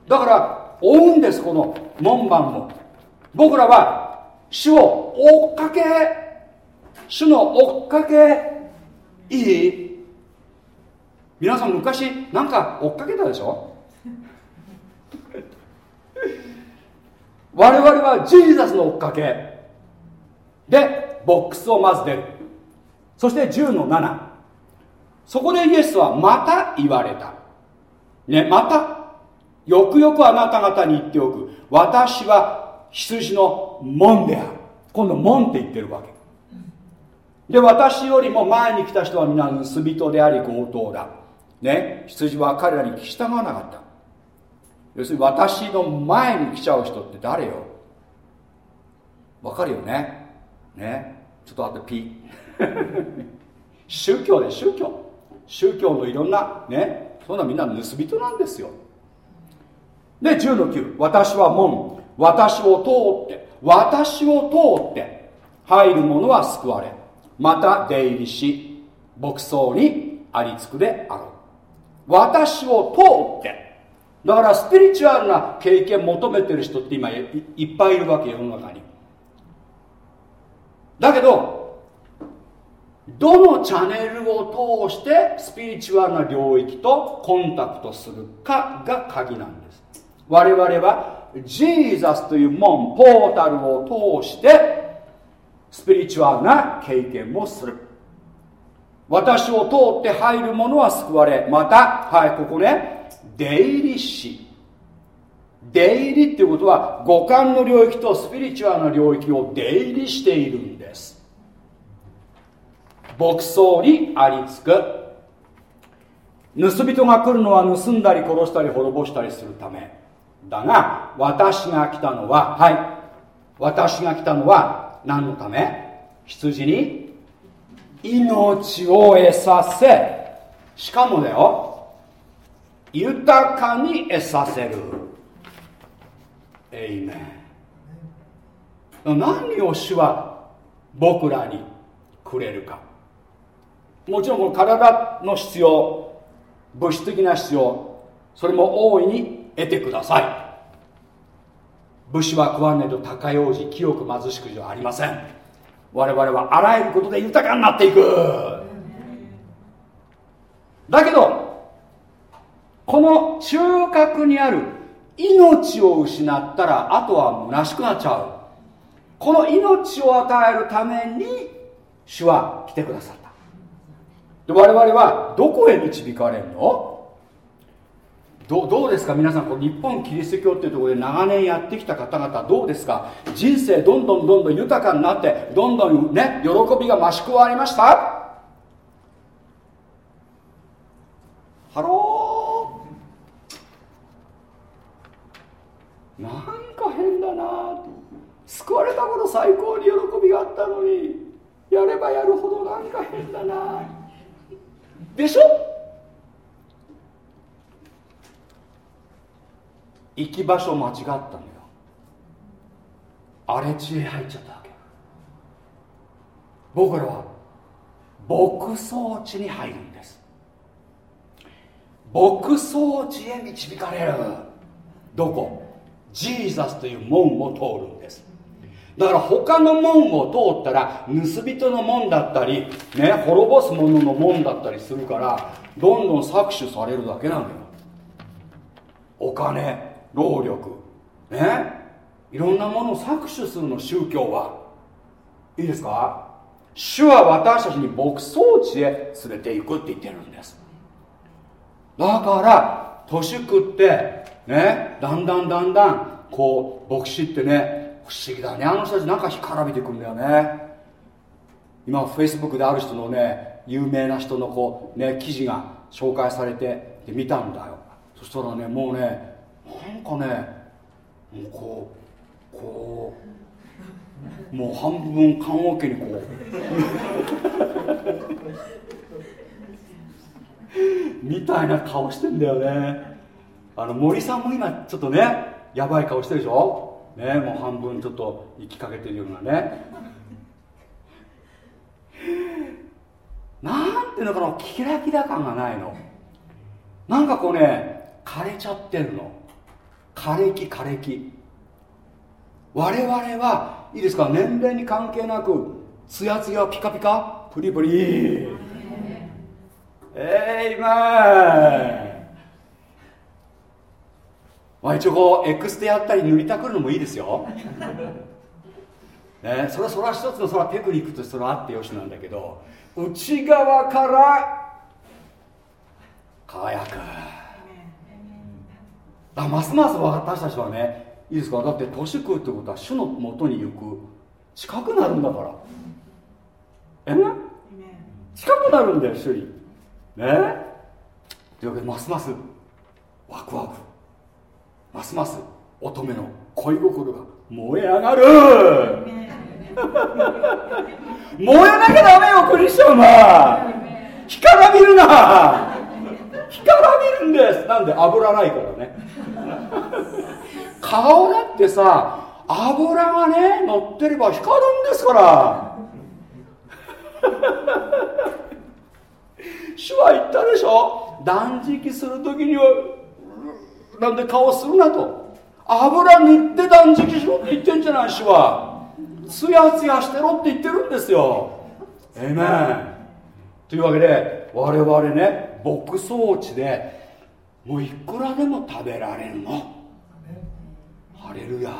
だから追うんですこの門番も。僕らは主を追っかけ主の追っかけいい？皆さん昔なんか追っかけたでしょ？我々はジーザスの追っかけ。でボックスをまず出る。そして10の7そこでイエスはまた言われた。ねまた？よくよくあなた方に言っておく。私は羊の門である。今度門って言ってるわけ。で私よりも前に来た人は皆盗人であり強盗だ。ね羊は彼らに従わなかった。要するに私の前に来ちゃう人って誰よ？わかるよね？ねちょっとあとピ 宗教で宗教。宗教のいろんなねそんなみんな盗人なんですよ。で10の9私は門。私を通って。私を通って。入る者は救われ。また出入りし牧草にありつくであろう。私を通って。だからスピリチュアルな経験求めてる人って今いっぱいいるわけ世の中に。だけどどのチャンネルを通してスピリチュアルな領域とコンタクトするかが鍵なんです。我々はジーザスという門ポータルを通してスピリチュアルな経験もする。私を通って入る者は救われまたはいここね出入りし。出入りっていうことは五感の領域とスピリチュアルな領域を出入りしているんです。牧草にありつく。盗人が来るのは盗んだり殺したり滅ぼしたりするため。だが私が来たのははい。私が来たのは何のため？羊に命を得させ。しかもだよ豊かに得させる。エイメン。何を主は僕らにくれるか。もちろんこの体の必要物質的な必要それも大いに得てください。武士は食わねど高用事清く貧しくじゃありません。我々はあらゆることで豊かになっていく。だけどこの中核にある命を失ったらあとは虚しくなっちゃう。この命を与えるために主は来てくださったで我々はどこへ導かれるの？どどうですか？皆さんこの日本キリスト教っていうところで長年やってきた方々どうですか？人生どんどんどんどん豊かになってどんどんね喜びが増し加わりました？ハロー！なんか変だな救われた頃最高に喜びがあったのにやればやるほどなんか変だなでしょ？行き場所間違ったのよ。荒れ地へ入っちゃったわけ。僕らは牧草地に入るんです。牧草地へ導かれる。どこ？ジーザスという門を通るんです。だから他の門を通ったら盗人の門だったり、ね、滅ぼす者の門だったりするからどんどん搾取されるだけなのよ。お金労力ねいろんなものを搾取するの宗教は。いいですか？主は私たちに牧草地へ連れて行くって言ってるんです。だから年食ってねだんだんだんだんこう牧師ってね不思議だね。あの人たちなんか干からびてくんだよね。今フェイスブックである人のね有名な人のこうね記事が紹介されてで見たんだよ。そしたらねもうねなんかねもうこうこうもう半分棺桶にこうみたいな顔してんだよね。あの森さんも今ちょっとねやばい顔してるでしょ？ねもう半分ちょっと息かけてるようなね。なんていうのかなキラキラ感がないの。なんかこうね枯れちゃってるの。枯れ木枯れ木。我々はいいですか年齢に関係なくツヤツヤピカピカプリプリ。えいまあ一応こうエクステやったり塗りたくるのもいいですよ。ね、それはそれは一つのそれはテクニックとしてそれはあってよしなんだけど内側から輝く。だますます私たちはねいいですか？だって年食うってことは主のもとに行く。近くなるんだから。え？近くなるんだよ主に。ね？というわけでますますワクワク。ますます乙女の恋心が燃え上がる。燃えなきゃダメよクリスチャンは。干からびるな。干からびるんです。なんで油ないからね。顔だってさ油がね乗ってれば光るんですから。主は言ったでしょ？断食する時にはなんで顔するなと。油塗って断食しろって言ってんじゃない主は。ツヤツヤしてろって言ってるんですよ。えめんというわけで我々ね牧草地でもういくらでも食べられるの。ハレルヤ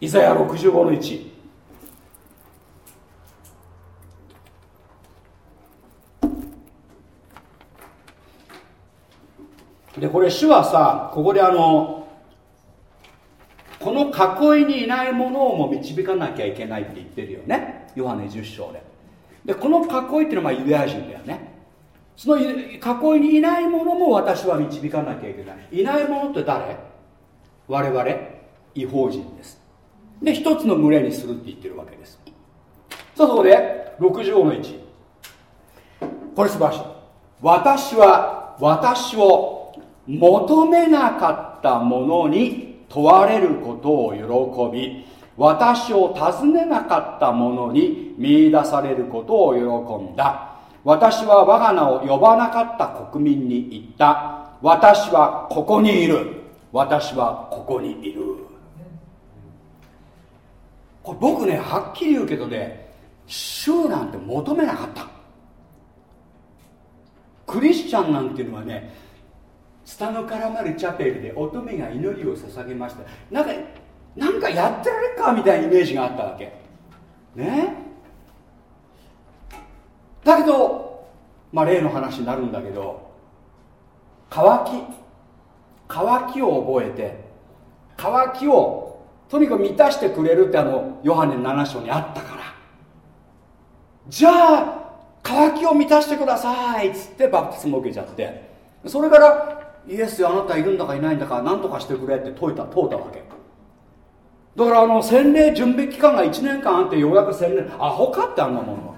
イザヤ65の1でこれ主はさここであのこの囲いにいないものをも導かなきゃいけないって言ってるよね。ヨハネ10章で。でこの囲いっていうのはユダヤ人だよね。その囲いにいないものも私は導かなきゃいけない。いないものって誰？我々違法人です。で一つの群れにするって言ってるわけです。さあそこで65の1これ素晴らしい。私は私を求めなかったものに問われることを喜び私を尋ねなかった者に見出されることを喜んだ。私は我が名を呼ばなかった国民に言った。私はここにいる。私はここにいる。これ僕ねはっきり言うけどね主なんて求めなかった。クリスチャンなんていうのはねスタノカラマルチャペルで乙女が祈りを捧げました。なんかなんかやってられっかみたいなイメージがあったわけ。ね？だけどまあ例の話になるんだけど乾き乾きを覚えて乾きをとにかく満たしてくれるってあのヨハネ7章にあったから。じゃあ渇きを満たしてくださいっつってバプテスマ受けちゃって。それからイエスよあなたいるんだかいないんだか何とかしてくれって問いた問うたわけ。だからあの洗礼準備期間が1年間あってようやく洗礼アホかってあんなものは。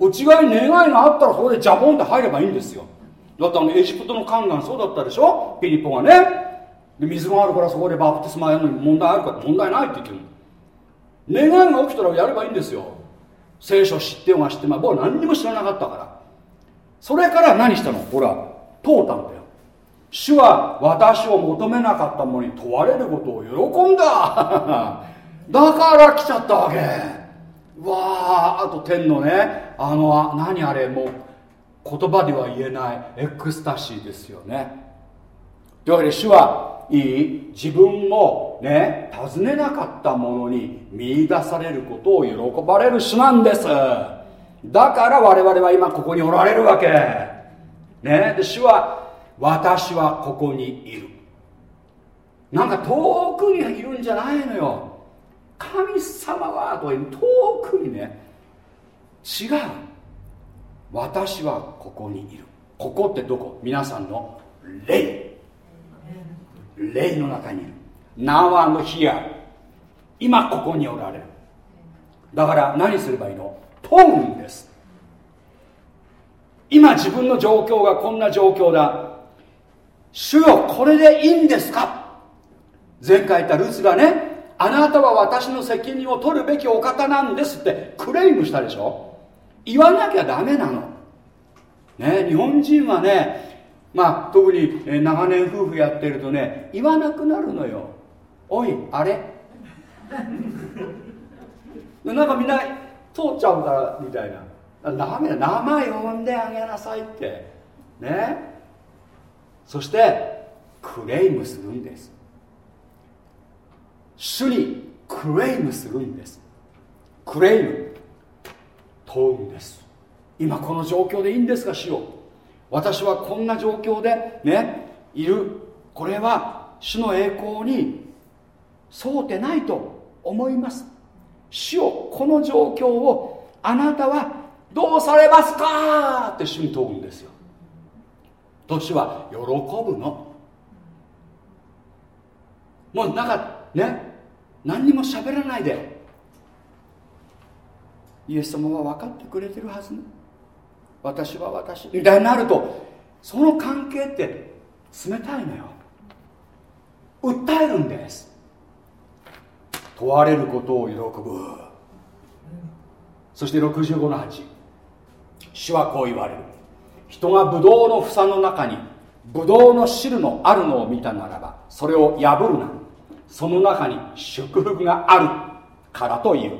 内側に願いがあったらそこでジャボンって入ればいいんですよ。だってあのエジプトの観覧そうだったでしょ？ピリポがね。で水があるからそこでバプテスマやるのに問題あるか問題ないって言ってる願いが起きたらやればいいんですよ。聖書知ってよが知ってまあ僕は何にも知らなかったから。それから何したの？ほら問うたんだ主は私を求めなかったものに問われることを喜んだ。だから来ちゃったわけ。わああと天のねあの何あれもう言葉では言えないエクスタシーですよね。というわけで主はいい自分もね尋ねなかったものに見出されることを喜ばれる主なんです。だから我々は今ここにおられるわけ。ねで主は私はここにいる。なんか遠くにいるんじゃないのよ。神様はと遠くにね違う。私はここにいる。ここってどこ？皆さんの霊。霊の中にいる。Now I'm here 今ここにおられる。だから何すればいいの？問うんです。今自分の状況がこんな状況だ。主よこれでいいんですか？前回言ったルーツがねあなたは私の責任を取るべきお方なんですってクレームしたでしょ？言わなきゃダメなの。ね日本人はねまあ特に長年夫婦やってるとね言わなくなるのよ。おいあれ？なんかみんな通っちゃうからみたいな。ダメだ名前呼んであげなさいって。ね？そしてクレームするんです。主にクレームするんです。クレーム問うんです。今この状況でいいんですか主よ。私はこんな状況でねいる。これは主の栄光に沿うてないと思います。主よこの状況をあなたはどうされますか？って主に問うんですよ。と主は喜ぶの。もうなんかね何にも喋らないで。イエス様は分かってくれてるはずね。私は私。みたいになるとその関係って冷たいのよ。訴えるんです。問われることを喜ぶ。そして65の8主はこう言われる人がブドウの房の中にブドウの汁のあるのを見たならばそれを破るな。その中に祝福がある。からという。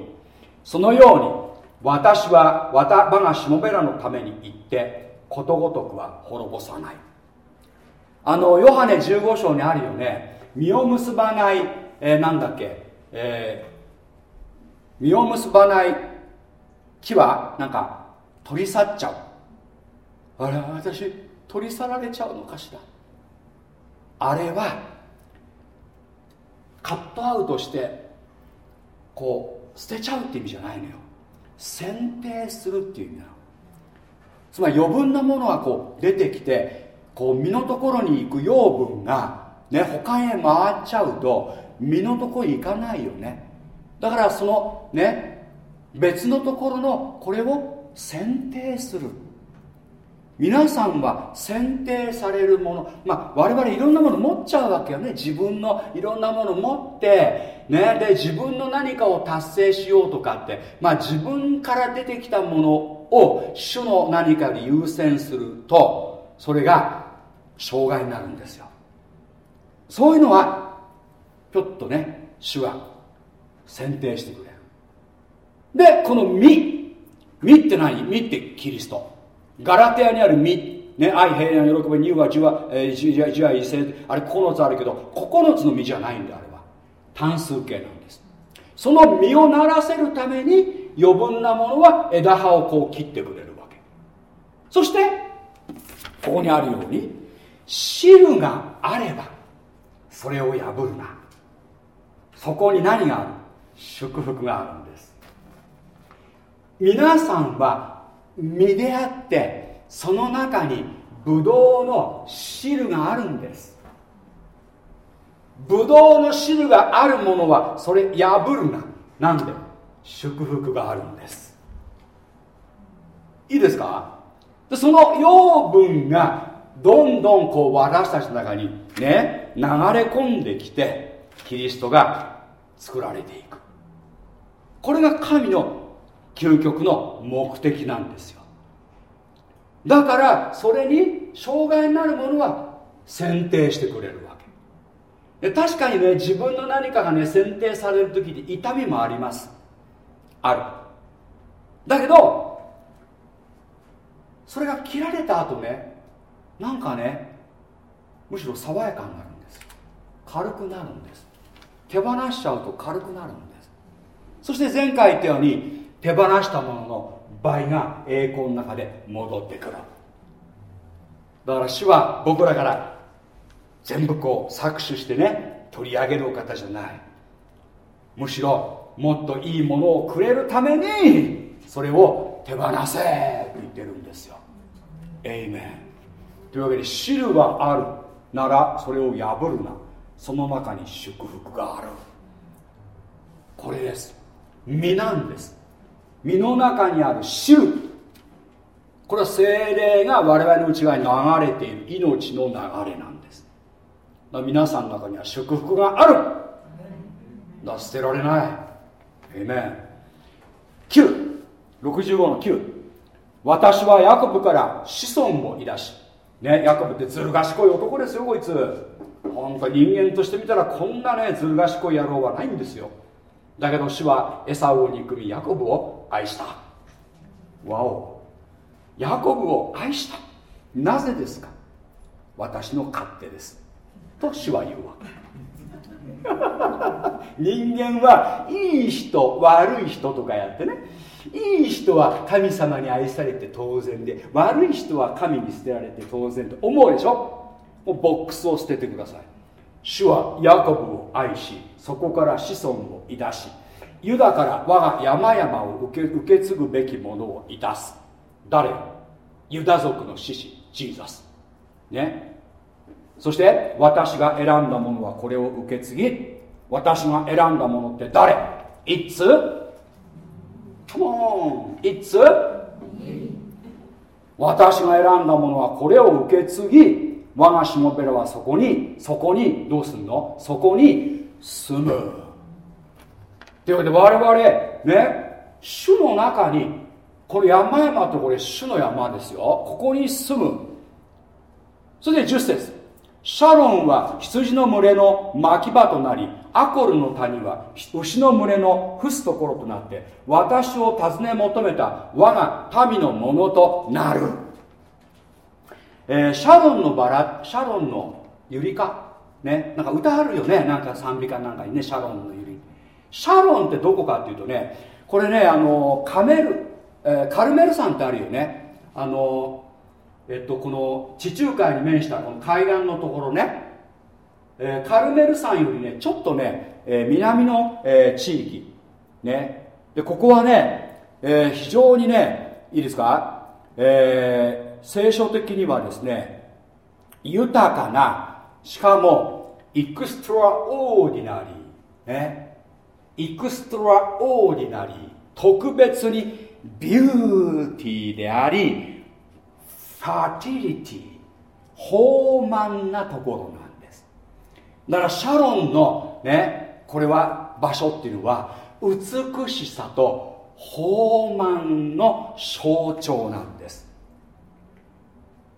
そのように私は我がしもべらのために言ってことごとくは滅ぼさない。あのヨハネ15章にあるよね。実を結ばない、えー、なんだっけ、えー、実を結ばない木はなんか取り去っちゃう。あれ私取り去られちゃうのかしら？あれはカットアウトしてこう捨てちゃうって意味じゃないのよ。選定するっていう意味なの。つまり余分なものがこう出てきてこう身のところに行く養分がね他へ回っちゃうと身のところに行かないよね。だからそのね別のところのこれを選定する。皆さんは選定されるもの、まあ、我々いろんなもの持っちゃうわけよね。自分のいろんなもの持って、ね、で自分の何かを達成しようとかって、まあ、自分から出てきたものを主の何かに優先するとそれが障害になるんですよ。そういうのはちょっとね主は選定してくれる。でこの実実って何？実ってキリスト。ガラテアにある実ね、愛、平安、喜び、乳和、自は、えー、自は、自は、異性、あれ9つあるけど、9つの実じゃないんだ、あれは。単数形なんです。その実をならせるために、余分なものは枝葉をこう切ってくれるわけ。そして、ここにあるように、汁があれば、それを破るな。そこに何がある？祝福があるんです。皆さんは実であってその中にブドウの汁があるんです。ブドウの汁があるものはそれ破るななんで？祝福があるんです。いいですか？でその養分がどんどんこう私たちの中にね流れ込んできてキリストが作られていく。これが神の究極の目的なんですよ。だからそれに障害になるものは選定してくれるわけ。で確かにね自分の何かがね選定される時に痛みもあります。ある。だけどそれが切られた後ねなんかねむしろ爽やかになるんです。軽くなるんです。手放しちゃうと軽くなるんです。そして前回言ったように手放したものの倍が栄光の中で戻ってくる。だから主は僕らから全部こう搾取してね取り上げるお方じゃない。むしろもっといいものをくれるためにそれを手放せと言ってるんですよ。エイメンというわけで汁はあるならそれを破るな。その中に祝福がある。これです。身なんです。身の中にある汁これは精霊が我々の内側に流れている。命の流れなんです。皆さんの中には祝福がある。だ捨てられない。えめん965の9私はヤコブから子孫をいだし。ねヤコブってずる賢い男ですよこいつ。本当人間として見たらこんなねずる賢い野郎はないんですよ。だけど主はエサを憎みヤコブを愛した。わお。ヤコブを愛した。なぜですか？私の勝手です。と主は言うわけ。人間はいい人悪い人とかやってね。いい人は神様に愛されて当然で悪い人は神に捨てられて当然と。思うでしょ？もうボックスを捨ててください。主はヤコブを愛しそこから子孫をいだしユダから我が山々を受け受け継ぐべきものをいたす。誰？ユダ族の獅子ジーザス。ね？そして私が選んだものはこれを受け継ぎ私が選んだものって誰？いつ Come on. いつ私が選んだものはこれを受け継ぎ我がしもべらはそこにそこにどうすんの？そこに住む。というわけで我々ね主の中にこれ山々とこれ主の山ですよ。ここに住む。それで10節。シャロンは羊の群れの牧場となりアコルの谷は牛の群れの伏すところとなって私を尋ね求めた。我が民のものとなる。えー、シャロンのバラシャロンのユリかねなんか歌あるよね。なんか賛美歌なんかにねシャロンのシャロンってどこかっていうとねこれねあのカメル、えー、カルメル山ってあるよね。あのえっとこの地中海に面したこの海岸のところね、えー、カルメル山よりねちょっとね、えー、南の、え、地域。ね。でここはね、え、非常にねいいですか、えー、聖書的にはですね豊かなしかも extraordinary。ね。 extraordinary 特別にビューティーでありフ fertility 豊満なところなんです。だからシャロンのねこれは場所っていうのは美しさと豊満の象徴なんです。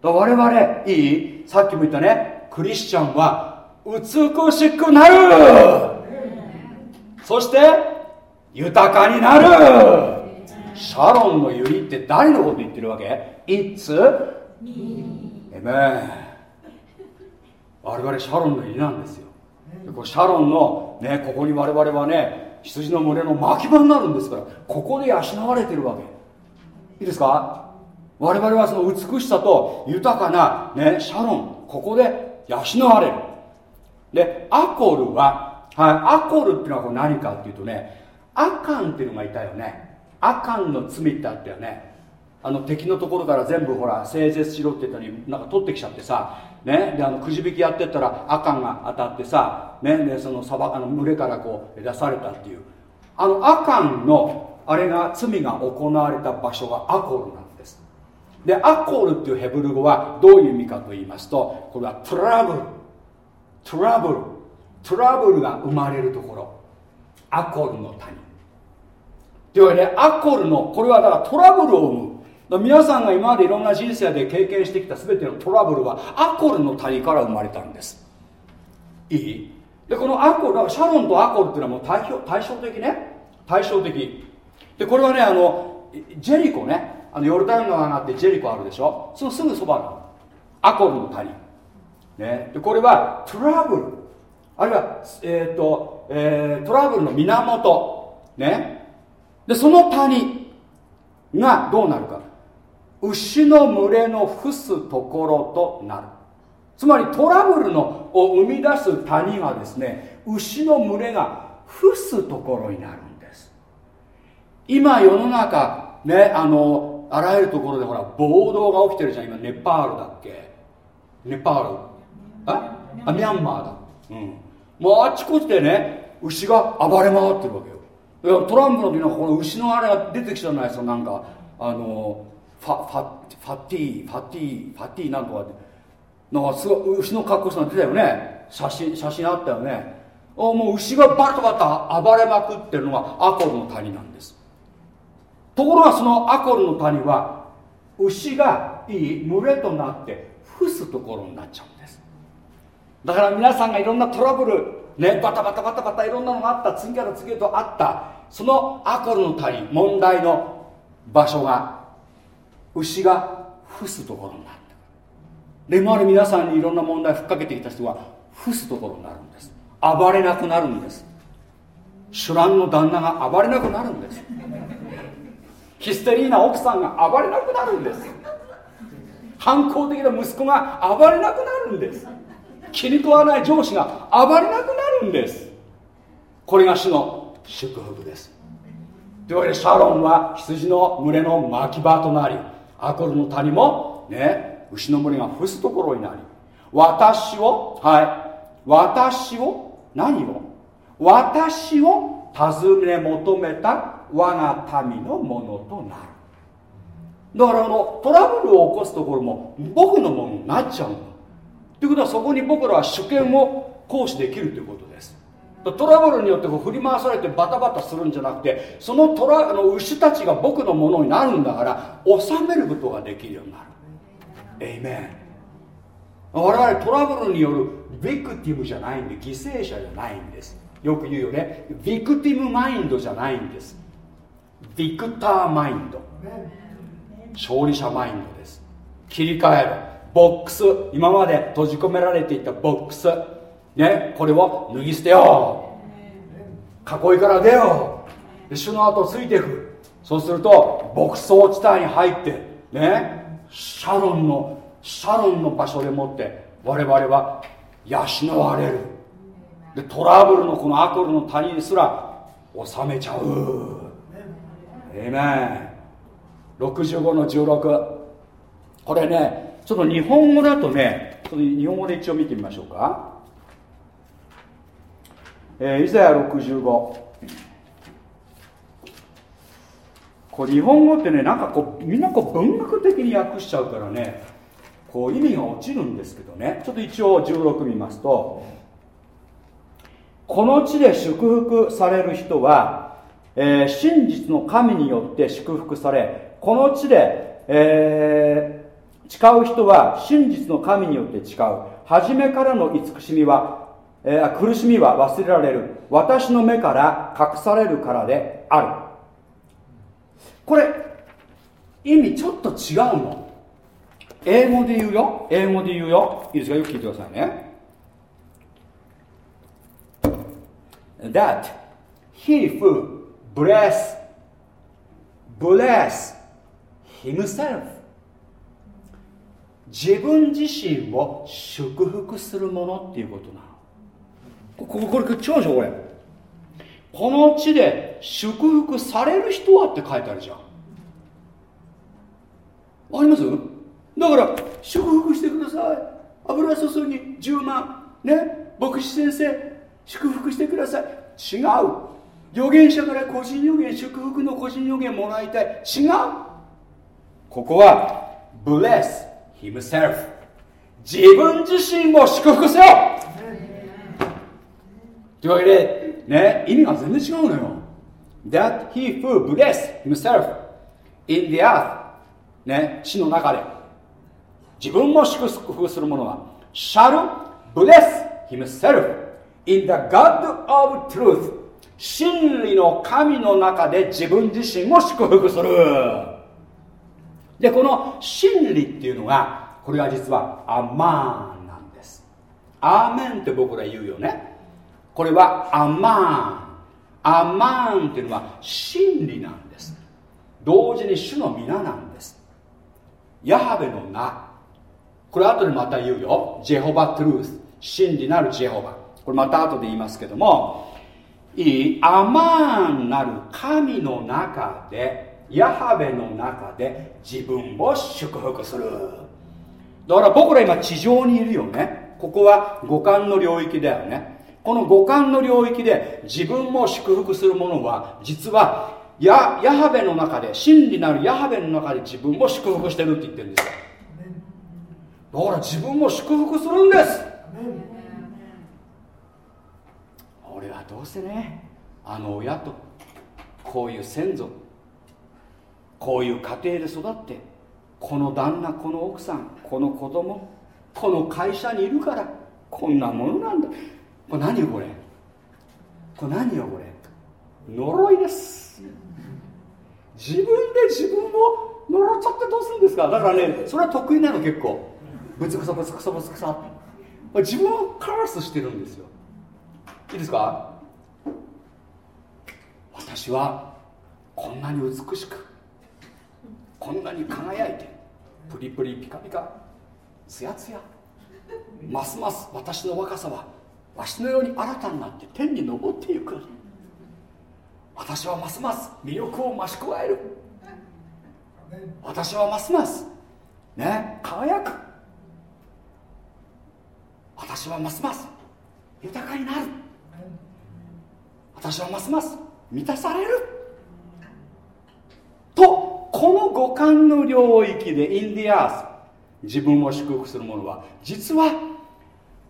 我々いい？さっきも言ったねクリスチャンは美しくなる！そして豊かになる。シャロンのゆりって誰のこと言ってるわけ ?It's me. 我々シャロンのゆりなんですよ。これシャロンのねここに我々はね羊の群れの巻き場になるんですからここで養われてるわけ。いいですか？我々はその美しさと豊かな、ね、シャロンここで養われる。でアコルは、はい、アコルっていうのはこれ何かっていうとねアカンっていうのがいたよね。アカンの罪ってあったよね。あの敵のところから全部ほら整絶しろって言ったのになんか取ってきちゃってさ、ね、であのくじ引きやってったらアカンが当たってさ、ね、でそのサバあの群れからこう出されたっていう。あのアカンのあれが罪が行われた場所がアコルなんです。でアコルっていうヘブル語はどういう意味かと言いますとこれはトラブル。トラブル。トラブルが生まれるところ。アコルの谷。というわけでアコルのこれはだからトラブルを生む。皆さんが今までいろんな人生で経験してきた全てのトラブルはアコルの谷から生まれたんです。いい？でこのアコルだからシャロンとアコルっていうのはもう対対照的ね。対照的。でこれはねあのジェリコね。あのヨルダン川があってジェリコあるでしょ。そのすぐそばのアコルの谷。ね、でこれはトラブル。あるいは、えーとえー、トラブルの源、ね、でその谷がどうなるか。牛の群れの伏すところとなる。つまりトラブルのを生み出す谷はですね牛の群れが伏すところになるんです。今世の中ねあのあらゆるところでほら暴動が起きてるじゃん。今ネパールだっけ。ネパール。あ？あミャンマーだ、うん、もうあっちこっちでね牛が暴れ回ってるわけよ。トランプの時のこの牛のあれが出てきたじゃないですかなんか。あのファファファティーファティーファティーなんとかなんかすごい牛の格好したの出たよね。写真写真あったよね。もう牛がバタバタ暴れまくってるのがアコルの谷なんです。ところがそのアコルの谷は牛がいい群れとなって伏すところになっちゃうんです。だから皆さんがいろんなトラブルねバタバタバタバタいろんなのがあった。次から次へとあった。そのアコルの谷問題の場所が牛が伏すところになった。でもある皆さんにいろんな問題をふっかけてきた人は伏すところになるんです。暴れなくなるんです。シュランの旦那が暴れなくなるんです。ヒステリーな奥さんが暴れなくなるんです。反抗的な息子が暴れなくなるんです。気に食わない上司が暴れなくなるんです。これが主の祝福です。というわけでシャロンは羊の群れの巻き場となりアコルの谷もね牛の群れが伏すところになり私をはい私を何を？私を尋ね求めた我が民のものとなる。だからあのトラブルを起こすところも僕のものになっちゃうの。ということはそこに僕らは主権を行使できるということです。トラブルによってこう振り回されてバタバタするんじゃなくてそのトラあの牛たちが僕のものになるんだから治めることができるようになる。エイメン我々トラブルによる victim じゃないんで犠牲者じゃないんです。よく言うよね。 victim mind じゃないんです。 victor mind。勝利者マインドです。切り替えるボックス。今まで閉じ込められていたボックス。ねこれを脱ぎ捨てよう。囲いから出よう。で主の後ついていく。そうすると牧草地帯に入ってねシャロンのシャロンの場所でもって我々は養われる。でトラブルのこのアコルの谷にすら収めちゃう。ええね65の16これねちょっと日本語だとねちょっと日本語で一応見てみましょうか、えー、イザヤ65これ日本語ってねなんかこうみんなこう文学的に訳しちゃうからねこう意味が落ちるんですけどね。ちょっと一応16見ますと。この地で祝福される人は、えー、真実の神によって祝福されこの地で、えー、誓う人は真実の神によって誓う。初めからの慈しみは、えー、苦しみは忘れられる。私の目から隠されるからである。これ意味ちょっと違うの。英語で言うよ。英語で言うよ。いいですか？よく聞いてくださいね。That he who bless bless himself. 自分自身を祝福するものっていうことなの。こここれ違うでしょこれ。この地で祝福される人はって書いてあるじゃん。あります？だから祝福してください。油注ぎ10万。ね？牧師先生祝福してください。違う。預言者から個人預言祝福の個人預言もらいたい。違う。ここは bless himself 自分自身を祝福せよというわけでね意味が全然違うのよ that he who bless himself in the earth ね死の中で自分も祝福する者は shall bless himself in the God of truth 真理の神の中で自分自身を祝福するでこの真理っていうのがこれが実はアマーンなんです。アーメンって僕ら言うよね。これはアマーン。アマーンっていうのは真理なんです。同時に主の皆なんです。ヤハベの名。これ後でまた言うよ。ジェホバ・トゥルース真理なるジェホバ。これまた後で言いますけどもいいアマーンなる神の中でヤハベの中で自分を祝福する。だから僕ら今地上にいるよね。ここは五感の領域だよね。この五感の領域で自分も祝福するものは実はヤヤハベの中で真理なるヤハベの中で自分も祝福してるって言ってるんですよ。だから自分も祝福するんです。俺はどうせねあの親とこういう先祖こういう家庭で育ってこの旦那この奥さんこの子供この会社にいるからこんなものなんだ。これ何よこれ？これ何よこれ？呪いです。自分で自分を呪っちゃってどうするんですか？だからねそれは得意なの結構。ブツクソブツクソブツクソ自分をカラスしてるんですよ。いいですか？私はこんなに美しくこんなに輝いてプリプリピカピカツヤツヤますます私の若さはわしのように新たになって天に昇っていく私はますます魅力を増し加える。私はますますね輝く。私はますます豊かになる。私はますます満たされる。とこの五感の領域でインディアース自分を祝福する者は実は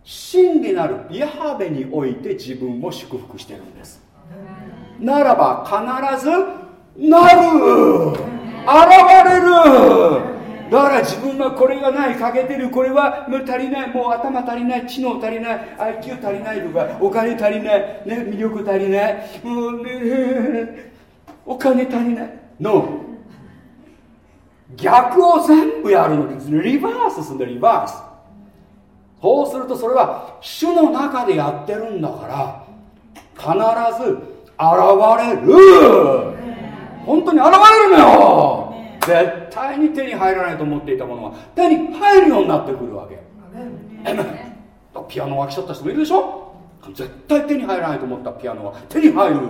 真理なるヤハベにおいて自分を祝福してるんです。ならば必ずなる現れる。だから自分はこれがない欠けてるこれは足りないもう頭足りない知能足りない IQ 足りないとかお金足りない、ね、魅力足りないもう、ね、お金足りない。の逆を全部やるのですリバースするんだリバース。そうするとそれは主の中でやってるんだから必ず現れる。本当に現れるのよ。絶対に手に入らないと思っていたものが手に入るようになってくるわけ。ピアノが来ちゃった人もいるでしょ？絶対手に入らないと思ったピアノが手に入る。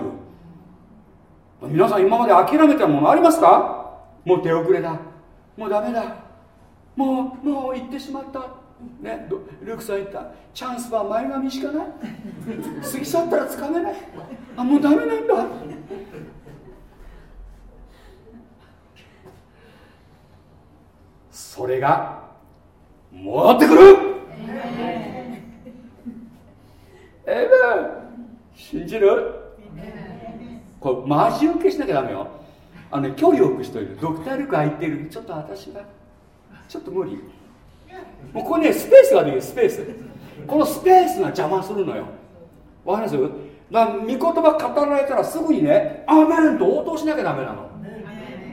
皆さん今まで諦めたものありますか？もう手遅れだもうダメだ。もうもう行ってしまった。ねルークさん言った。チャンスは前髪しかない。過ぎ去ったらつかめない。あもうダメなんだ。それが戻ってくる。ええ信じる？これマジ受けしなきゃダメよあの、ね、距離を置く人いる。ドクター・ルク空いてる。ちょっと私が。ちょっと無理。もうここねスペースができるスペース。このスペースが邪魔するのよ。わかります？だから御言葉語られたらすぐにね「アーメン」と応答しなきゃダメなの。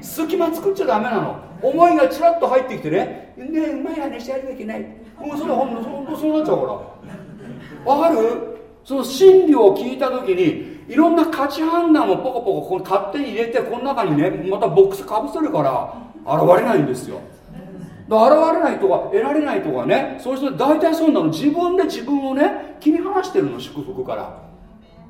隙間作っちゃダメなの。思いがちらっと入ってきてねねうまい話やるべきない。もうそれほんとそうなっちゃうから。わかる？その真理を聞いた時にいろんな価値判断をポコポコこ勝手に入れてこの中にねまたボックスかぶせるから現れないんですよ。現れないとか得られないとかねそういう人大体そうなの。自分で自分をね切り離してるの祝福から。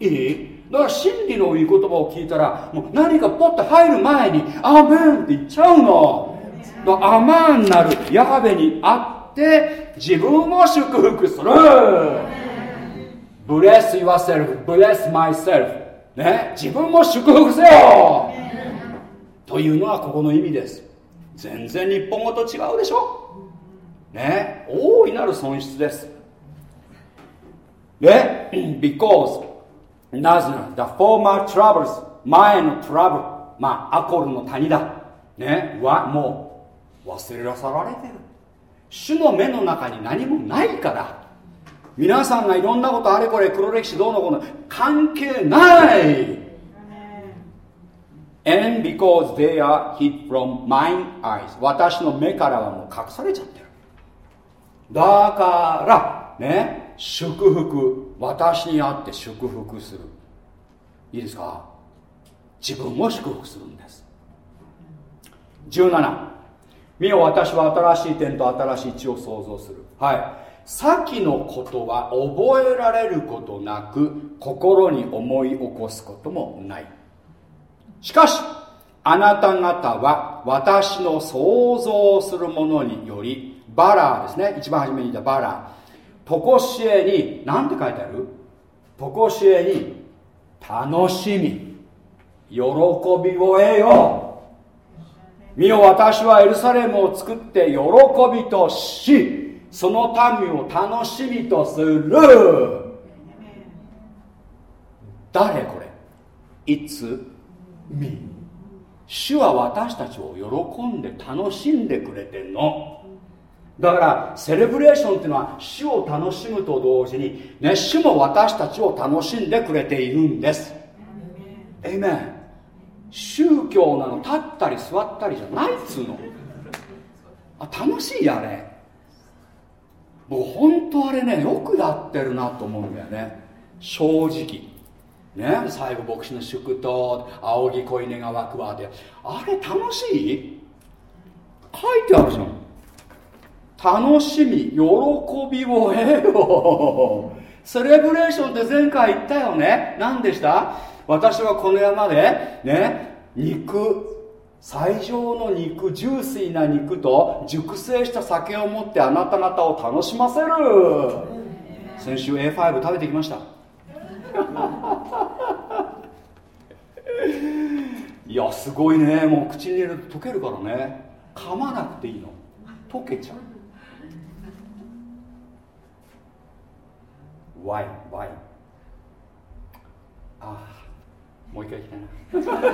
いい？だから真理のいい言葉を聞いたらもう何かポッと入る前に「アーメン」って言っちゃうの。だアマンなるヤハベにあって自分を祝福する。ブレス yourself ブレス myself. ね。自分も祝福せよ。というのはここの意味です。全然日本語と違うでしょ。ね。大いなる損失です。で because なぜなら the former troubles 前のトラブルまあアコルの谷だ。ね。はもう忘れ去られてる。主の目の中に何もないから皆さんがいろんなことあれこれ黒歴史どうのこうの関係ない。And because they are hid from mine eyes. 私の目からはもう隠されちゃってる。だからね祝福。私にあって祝福する。いいですか？自分を祝福するんです。17見よ私は新しい点と新しい地を創造する。はい。先のことは覚えられることなく心に思い起こすこともない。しかしあなた方は私の想像するものによりバラーですね。一番初めに言ったバラ。ーとこしえに何て書いてある？とこしえに楽しみ。喜びを得よ。見よ私はエルサレムを作って喜びとしその民を楽しみとする。誰これ？It's me 主は私たちを喜んで楽しんでくれてんの。だからセレブレーションっていうのは主を楽しむと同時に、ね、主も私たちを楽しんでくれているんです。エイメン宗教なの。立ったり座ったりじゃないっつうの。あ楽しいやれ。もう本当あれねよくやってるなと思うんだよね。正直。ね。最後牧師の祝祷仰ぎ恋根が湧くわで。あれ楽しい？書いてあるじゃん。楽しみ喜びを得よ。セレブレーションって前回言ったよね。何でした？私はこの山でね肉最上の肉ジューシーな肉と熟成した酒を持ってあなた方を楽しませる。先週 A5 食べてきました。いやすごいね。もう口に入れると溶けるからね。噛まなくていいの。溶けちゃう。ワインワインああもう一回行きたいな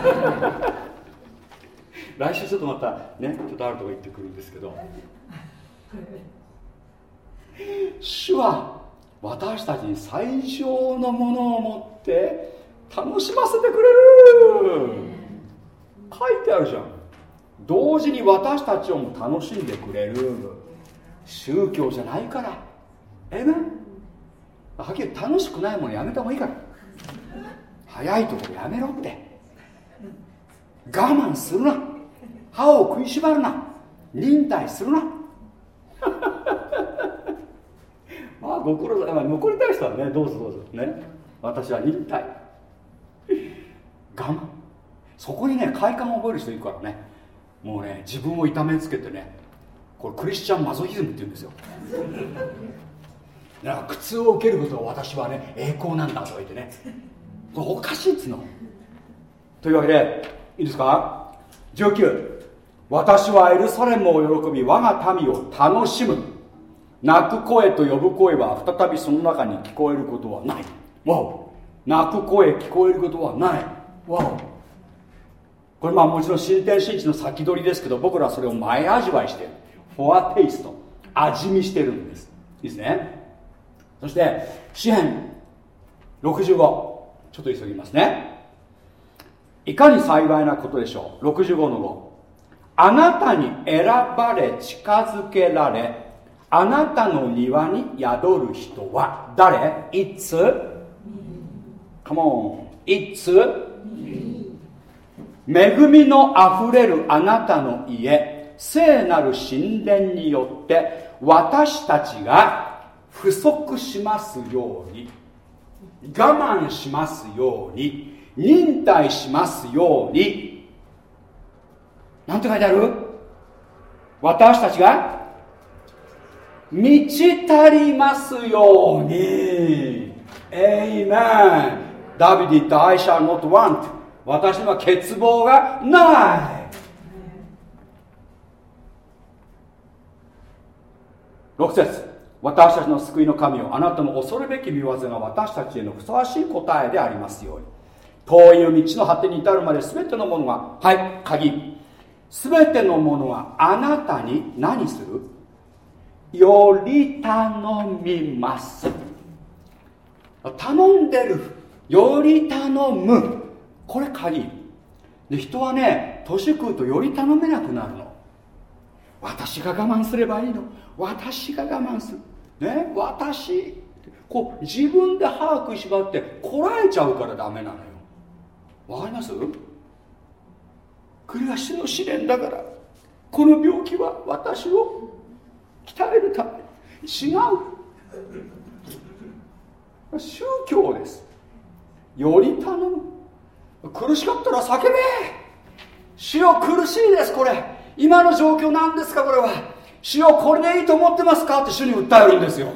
来週ちょっとまたねちょっとあるとこ行ってくるんですけど。主は私たちに最小のものを持って楽しませてくれる。書いてあるじゃん。同時に私たちをも楽しんでくれる。宗教じゃないから。えめはっきり楽しくないものやめた方がいいから。早いところやめろって。我慢するな。歯を食いしばるな。忍耐するな。まあご苦労様残りたい人はねどうぞどうぞ。ね。私は忍耐。我慢。そこにね快感を覚える人いるからね。もうね自分を痛めつけてねこれクリスチャンマゾヒズムって言うんですよ。だから苦痛を受けることは私はね栄光なんだとか言ってね。これおかしいっつうの。というわけでいいですか？19私はエルサレムを喜び我が民を楽しむ。泣く声と呼ぶ声は再びその中に聞こえることはない。わお泣く声聞こえることはない。わおこれまあもちろん新天新地の先取りですけど僕らはそれを前味わいしてるフォアテイスト味見してるんです。いいですね。そして詩篇65ちょっと急ぎますね。いかに幸いなことでしょう。65の5あなたに選ばれ近づけられあなたの庭に宿る人は誰？いつ Come on. いつ恵みのあふれるあなたの家。聖なる神殿によって私たちが不足しますように我慢しますように忍耐しますようになんて書いてある？私たちが？満ち足りますように。エイメンダビディ言った I shall not want. 私には欠乏がない。6節。私たちの救いの神をあなたの恐るべき見業が私たちへのふさわしい答えでありますように。遠いう道の果てに至るまで全てのものが。はい鍵。全てのものはあなたに何する？より頼みます。頼んでる。より頼む。これ鍵。で人はね年食うとより頼めなくなるの。私が我慢すればいいの。私が我慢する。ね私。こう自分で把握しばってこらえちゃうからダメなのよ。わかります？国は死の試練だからこの病気は私を鍛えるため違う。宗教です。より頼む。苦しかったら叫べ。主よ苦しいですこれ。今の状況なんですかこれは。主よこれでいいと思ってますか？って主に訴えるんですよ。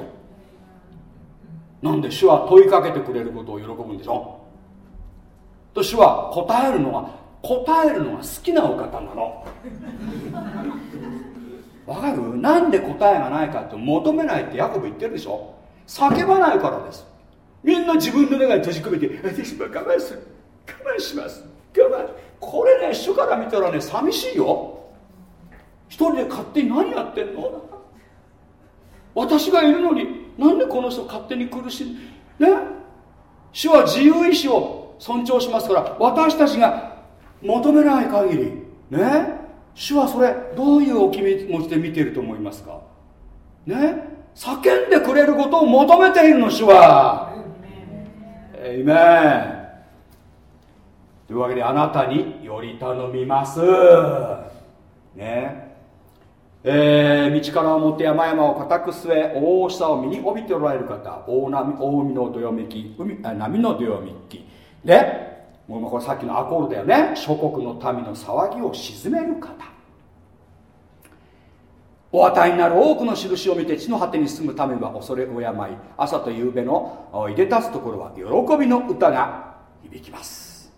なんで主は問いかけてくれることを喜ぶんでしょ？と主は答えるのは答えるのが好きなお方なの。わかる？なんで答えがないかって求めないってヤコブ言ってるでしょ。叫ばないからです。みんな自分の中に閉じ込めて私も我慢する。我慢します。我慢。これね主から見たらね寂しいよ。一人で勝手に何やってんの？私がいるのになんでこの人勝手に苦しいね？主は自由意志を尊重しますから私たちが求めない限り。ね？主はそれどういうお気持ちで見ていると思いますか？ね？叫んでくれることを求めているの主は。えいめというわけであなたにより頼みます。ね？えー、道からをって山々を固く据え大さを身に帯びておられる方大波大海のどよめき海波のどよめき。でもうこれさっきのアコールだよね。諸国の民の騒ぎを鎮める方。お与えになる多くの印を見て地の果てに住む民は恐れ敬い朝と夕べのいでたつところは喜びの歌が響きます。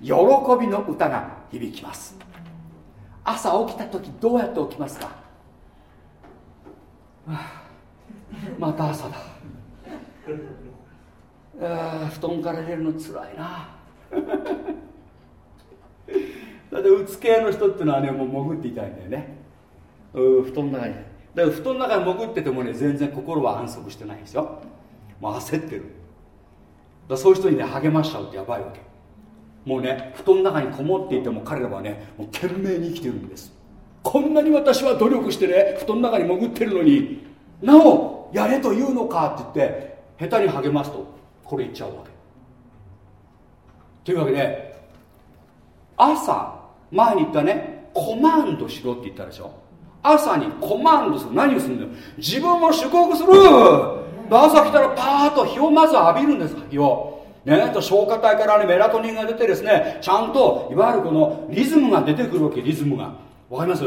喜びの歌が響きます。朝起きた時どうやって起きますか？また朝だ。あ布団から出るのつらいな。だってうつ系の人っていうのはねもう潜っていたいんだよね。う布団の中に。だから布団の中に潜っててもね全然心は安息してないんですよもう焦ってる。だそういう人にね励ましちゃうってやばいわけ。もうね布団の中にこもっていても彼らはねもう懸命に生きてるんです。こんなに私は努力してね布団の中に潜ってるのになおやれと言うのかって言って下手に励ますとこれ言っちゃうわけというわけで朝前に言ったねコマンドしろって言ったでしょ。朝にコマンドする。何をするんだよ。自分を祝福する。朝来たらパーッと日をまず浴びるんです日を。ね、と消化体からねメラトニンが出てですねちゃんといわゆるこのリズムが出てくるわけリズムが。わかります？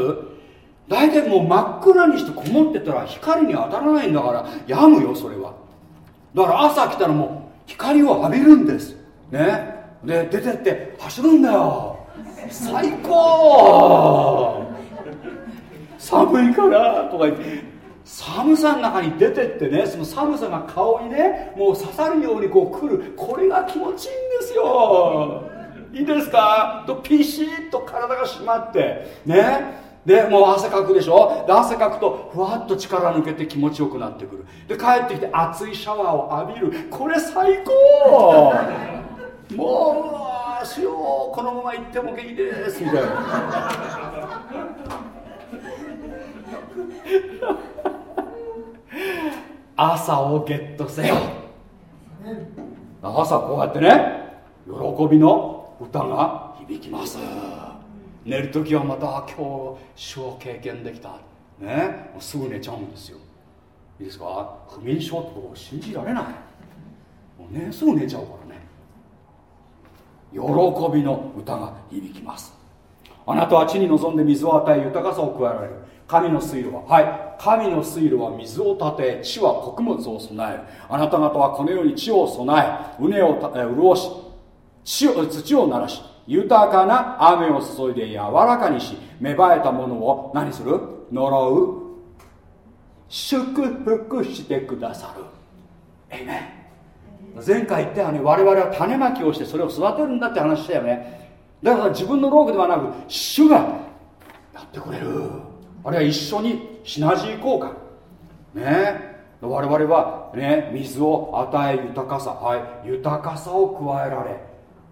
大体もう真っ暗にしてこもってたら光に当たらないんだからやむよそれは。だから朝来たらもう光を浴びるんです。ね。で出てって走るんだよ。最高。寒いからとか言って。寒さの中に出てってねその寒さが顔にねもう刺さるようにこう来る。これが気持ちいいんですよ。いいですか？とピシッと体が締まって。ね。でもう汗かくでしょ？で汗かくとふわっと力抜けて気持ちよくなってくる。で帰ってきて熱いシャワーを浴びる。これ最高。もうしようこのまま行ってもいいですみたいな。朝をゲットせよ。朝こうやってね喜びの歌が響きます。寝る時はまた今日主を経験できた。ねすぐ寝ちゃうんですよ。いいですか？不眠症って信じられない。もうねすぐ寝ちゃうから。喜びの歌が響きます。あなたは地に臨んで水を与え豊かさを加えられる。神の水路ははい。神の水路は水を立て地は穀物を備える。あなた方はこのように地を備え畝をえ潤し地を土を鳴らし豊かな雨を注いで柔らかにし芽生えたものを何する？呪う。祝福してくださる。えいめ前回言ったように我々は種まきをしてそれを育てるんだって話したよね。だから自分の労苦ではなく主がやってくれる。あるいは一緒にシナジー効果。ね。我々はね水を与え豊かさ。はい。豊かさを加えられ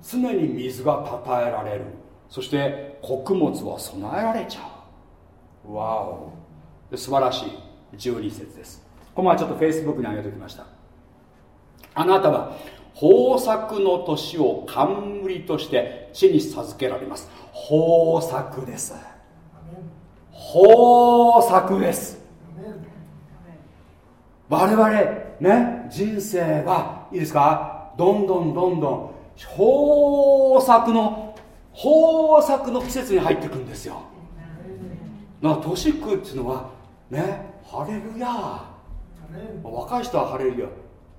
常に水がたたえられる。そして穀物は備えられちゃう。わお。素晴らしい。12節です。この前ちょっとフェイスブックに上げておきました。あなたは豊作の年を冠として地に授けられます。豊作です。豊作です。我々ね人生はいいですか？どんどんどんどん豊作の豊作の季節に入っていくんですよ。だから年食うっていうのはねハレルヤ。若い人はハレルヤ。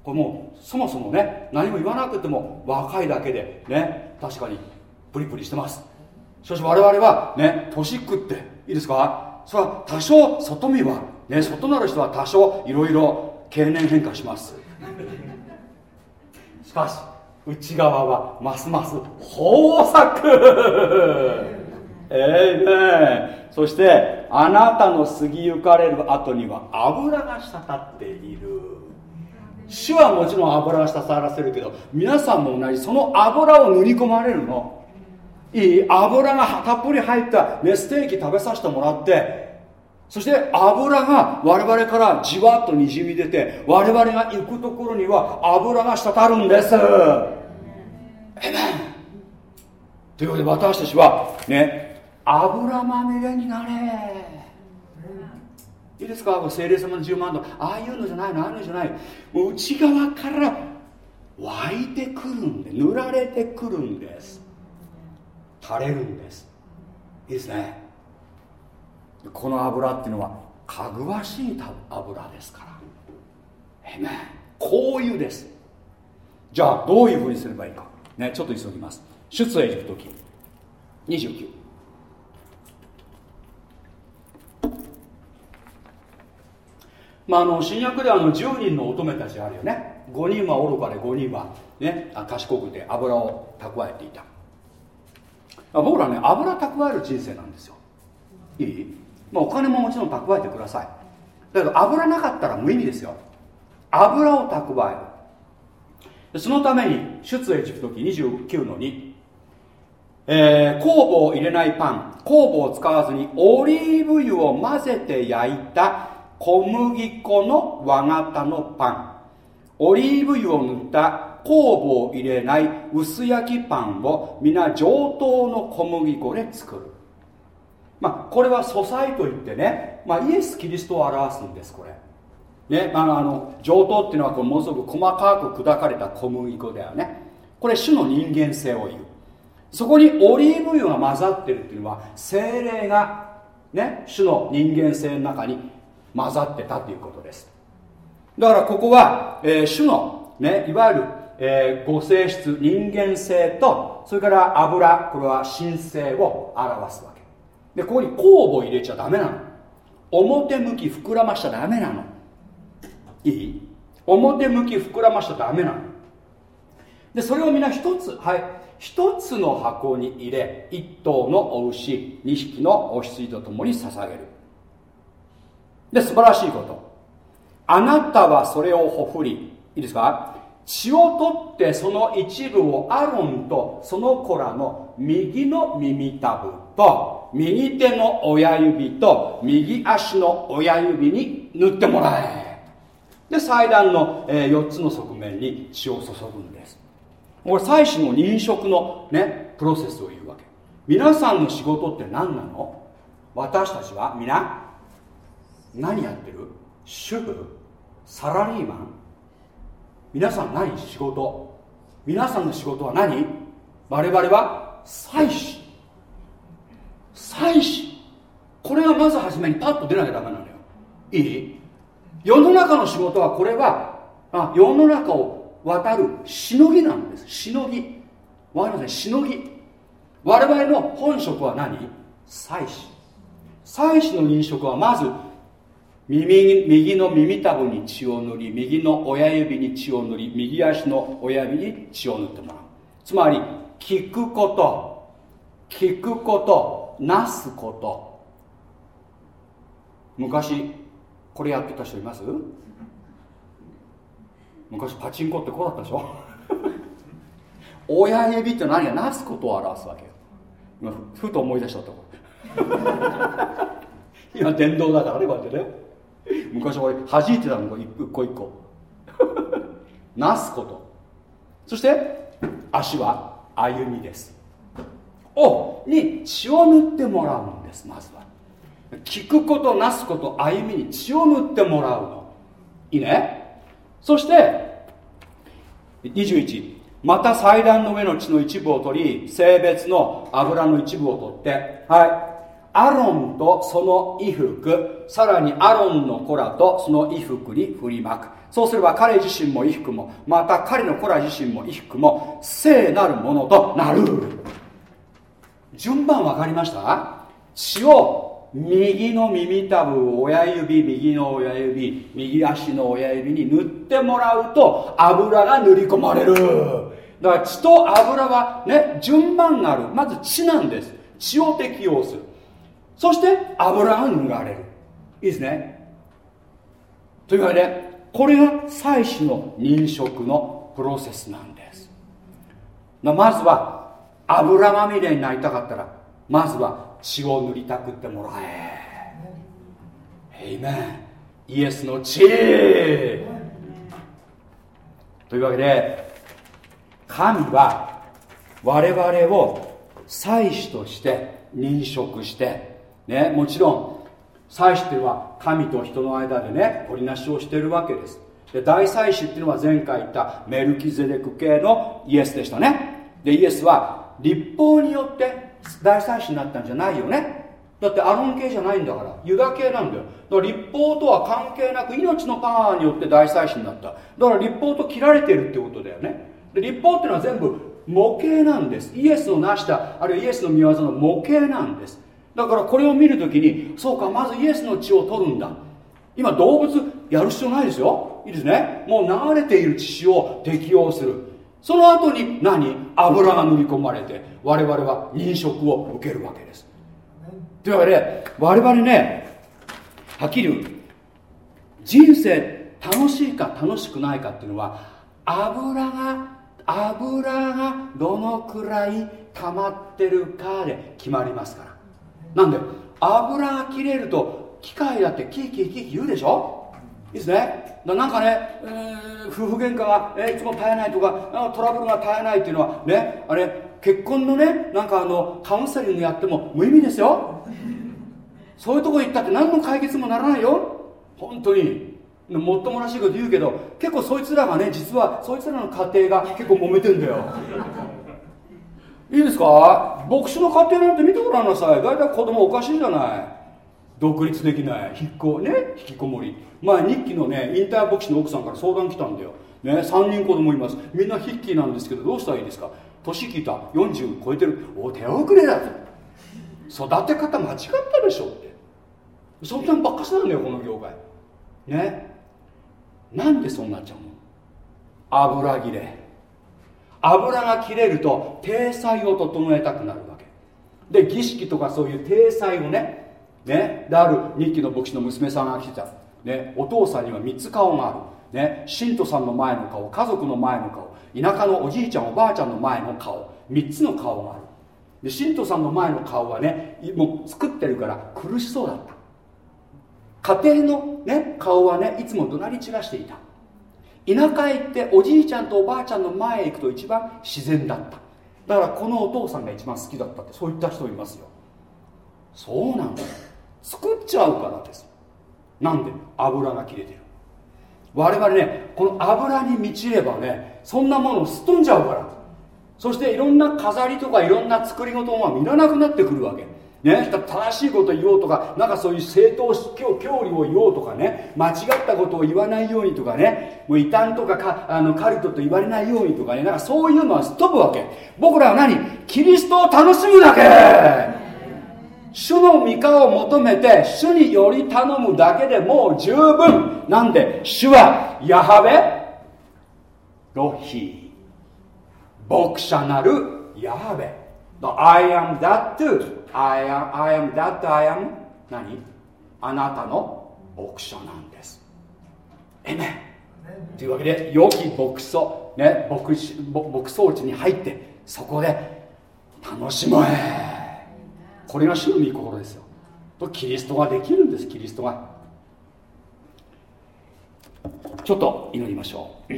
これもうそもそもね何も言わなくても若いだけでね確かにプリプリしてます。しかし我々はね年食っていいですか？それは多少外見はね外なる人は多少いろいろ経年変化します。しかし内側はますます豊作。ええねそしてあなたの過ぎゆかれる後には油が滴っている主はもちろん油が滴らせるけど皆さんも同じその油を塗り込まれるの。いい油がたっぷり入った、ね、ステーキ食べさせてもらってそして油が我々からじわっとにじみ出て我々が行くところには油が滴るんです。エメンというわけで私たちはね油まみれになれ。いいですか精霊様の10万度。ああいうのじゃないの。ああいうのじゃない。もう内側から湧いてくるんで塗られてくるんです。垂れるんです。いいですね。この油っていうのはかぐわしい油ですから。えめこういうです。じゃあどういうふうにすればいいか。ねちょっと急ぎます。出エジプト記。29まあ、あの新約ではあの10人の乙女たちあるよね。5人は愚かで5人は、ね、賢くて油を蓄えていた。僕らね油蓄える人生なんですよ。いい、まあ、お金ももちろん蓄えてください。だけど油なかったら無意味ですよ。油を蓄える。そのために出エジプト記29の2、えー、酵母を入れないパン。酵母を使わずにオリーブ油を混ぜて焼いた小麦粉の和型のパン。オリーブ油を塗った酵母を入れない薄焼きパンを皆上等の小麦粉で作る。まあこれは素材といってね、まあ、イエス・キリストを表すんですこれ。ね、あのあの上等っていうのはこうものすごく細かく砕かれた小麦粉だよね。これ種の人間性を言う。そこにオリーブ油が混ざってるっていうのは精霊がね種の人間性の中に混ざってたということです。だからここは、えー、種の、ね、いわゆる、えー、ご性質人間性とそれから油これは神性を表すわけ。でここに酵母入れちゃダメなの。表向き膨らましちゃダメなの。いい？表向き膨らましちゃダメなの。でそれを皆一つはい一つの箱に入れ一頭のお牛二匹のお羊とともに捧げる。で素晴らしいこと。あなたはそれをほふり。いいですか？血を取ってその一部をアロンとその子らの右の耳たぶと右手の親指と右足の親指に塗ってもらえ。で祭壇の、えー、4つの側面に血を注ぐんです。これ祭祀の認職のねプロセスを言うわけ。皆さんの仕事って何なの？私たちは皆何やってる？主婦？サラリーマン？皆さん何仕事？皆さんの仕事は何？我々は祭司祭司これがまず初めにパッと出なきゃダメなのよ。いい？世の中の仕事はこれはあ世の中を渡るしのぎなんです。しのぎ。わかりません？しのぎ。我々の本職は何？祭司祭司の認職はまず右右の耳たぶに血を塗り右の親指に血を塗り右足の親指に血を塗ってもらう。つまり聞くこと聞くことなすこと。昔これやってた人います？昔パチンコってこうだったでしょ？親指って何がなすことを表すわけよ。今ふと思い出しちゃった。今電動だからねこうやってね。昔俺弾いてたの一個一個。なすこと。そして足は歩みです。をに血を塗ってもらうんですまずは。聞くことなすこと歩みに血を塗ってもらうの。いいね。そして21また祭壇の上の血の一部を取り性別の油の一部を取って。はい。アロンとその衣服。さらにアロンの子らとその衣服に振りまく。そうすれば彼自身も衣服もまた彼の子ら自身も衣服も聖なるものとなる。順番分かりました？血を右の耳たぶ親指右の親指右足の親指に塗ってもらうと油が塗り込まれる。だから血と油はね順番がある。まず血なんです。血を適用する。そして油が塗られる。いいですね。というわけでこれが祭祀の認職のプロセスなんです。まずは油まみれになりたかったらまずは血を塗りたくってもらえ。エイメンイエスの血。というわけで神は我々を祭司として認職してね、もちろん祭司っていうのは神と人の間でね取りなしをしてるわけです。で大祭司っていうのは前回言ったメルキゼデク系のイエスでしたね。でイエスは立法によって大祭司になったんじゃないよね。だってアロン系じゃないんだからユダ系なんだよ。だから立法とは関係なく命のパワーによって大祭司になった。だから立法と切られてるってことだよね。で立法っていうのは全部模型なんです。イエスの成したあるいはイエスの見業の模型なんです。だからこれを見るときにそうかまずイエスの血を取るんだ。今動物やる必要ないですよ。いいですね。もう流れている血を適用する。その後に何？油が塗り込まれて我々は認食を受けるわけです。というわけで我々ねはっきり言う。人生楽しいか楽しくないかっていうのは油が油がどのくらい溜まってるかで決まりますから。なんで油が切れると機械だってキーキーキーキー言うでしょ？いいですね。なんかね、えー、夫婦喧嘩が、え、いつも絶えないとかトラブルが絶えないっていうのはねあれ結婚のねなんかあのカウンセリングやっても無意味ですよ。そういうとこ行ったって何の解決もならないよ。本当に。もっともらしいこと言うけど結構そいつらがね実はそいつらの家庭が結構揉めてんだよ。いいですか？牧師の家庭なんて見てごらんなさい大体子供おかしいじゃない。独立できない。引っこね引きこもり。前日記のね引退牧師の奥さんから相談来たんだよ、ね、3人子供います。みんな筆記なんですけどどうしたらいいですか？年聞いた。40超えてる。お手遅れだって育て方間違ったでしょって。そんなんばっかしなんだよこの業界。ね。なんでそうなっちゃうの？油切れ。油が切れると体裁を整えたくなるわけ。で儀式とかそういう体裁をねねである日記の牧師の娘さんが来てた、ね、お父さんには3つ顔がある。ね、信徒さんの前の顔家族の前の顔田舎のおじいちゃんおばあちゃんの前の顔3つの顔がある。で信徒さんの前の顔はねもう作ってるから苦しそうだった。家庭の、ね、顔はねいつも怒鳴り散らしていた。田舎へ行っておじいちゃんとおばあちゃんの前へ行くと一番自然だった。だからこのお父さんが一番好きだったってそういった人いますよ。そうなんだ。作っちゃうからです。なんで？油が切れてる。我々ねこの油に満ちればねそんなものをすっ飛んじゃうから。そしていろんな飾りとかいろんな作り事がいらなくなってくるわけ。ね、正しいこと言おうとかなんかそういう正当教教理を言おうとかね間違ったことを言わないようにとかねもう異端とかかあのカルトと言われないようにとかねなんかそういうのはすっ飛ぶわけ。僕らは何？キリストを楽しむだけ。主の御顔を求めて主により頼むだけでもう十分。なんで？主はヤハベロヒー。牧者なるヤハベ。I am that too. I am, I am that I am 何？あなたの牧者なんです。えめというわけで良き牧草ね牧牧草地に入ってそこで楽しもえこれが主の御心ですよ。とキリストができるんですキリストが。ちょっと祈りましょう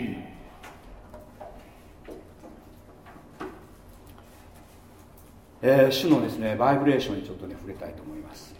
えー、主のですねバイブレーションにちょっとね触れたいと思います。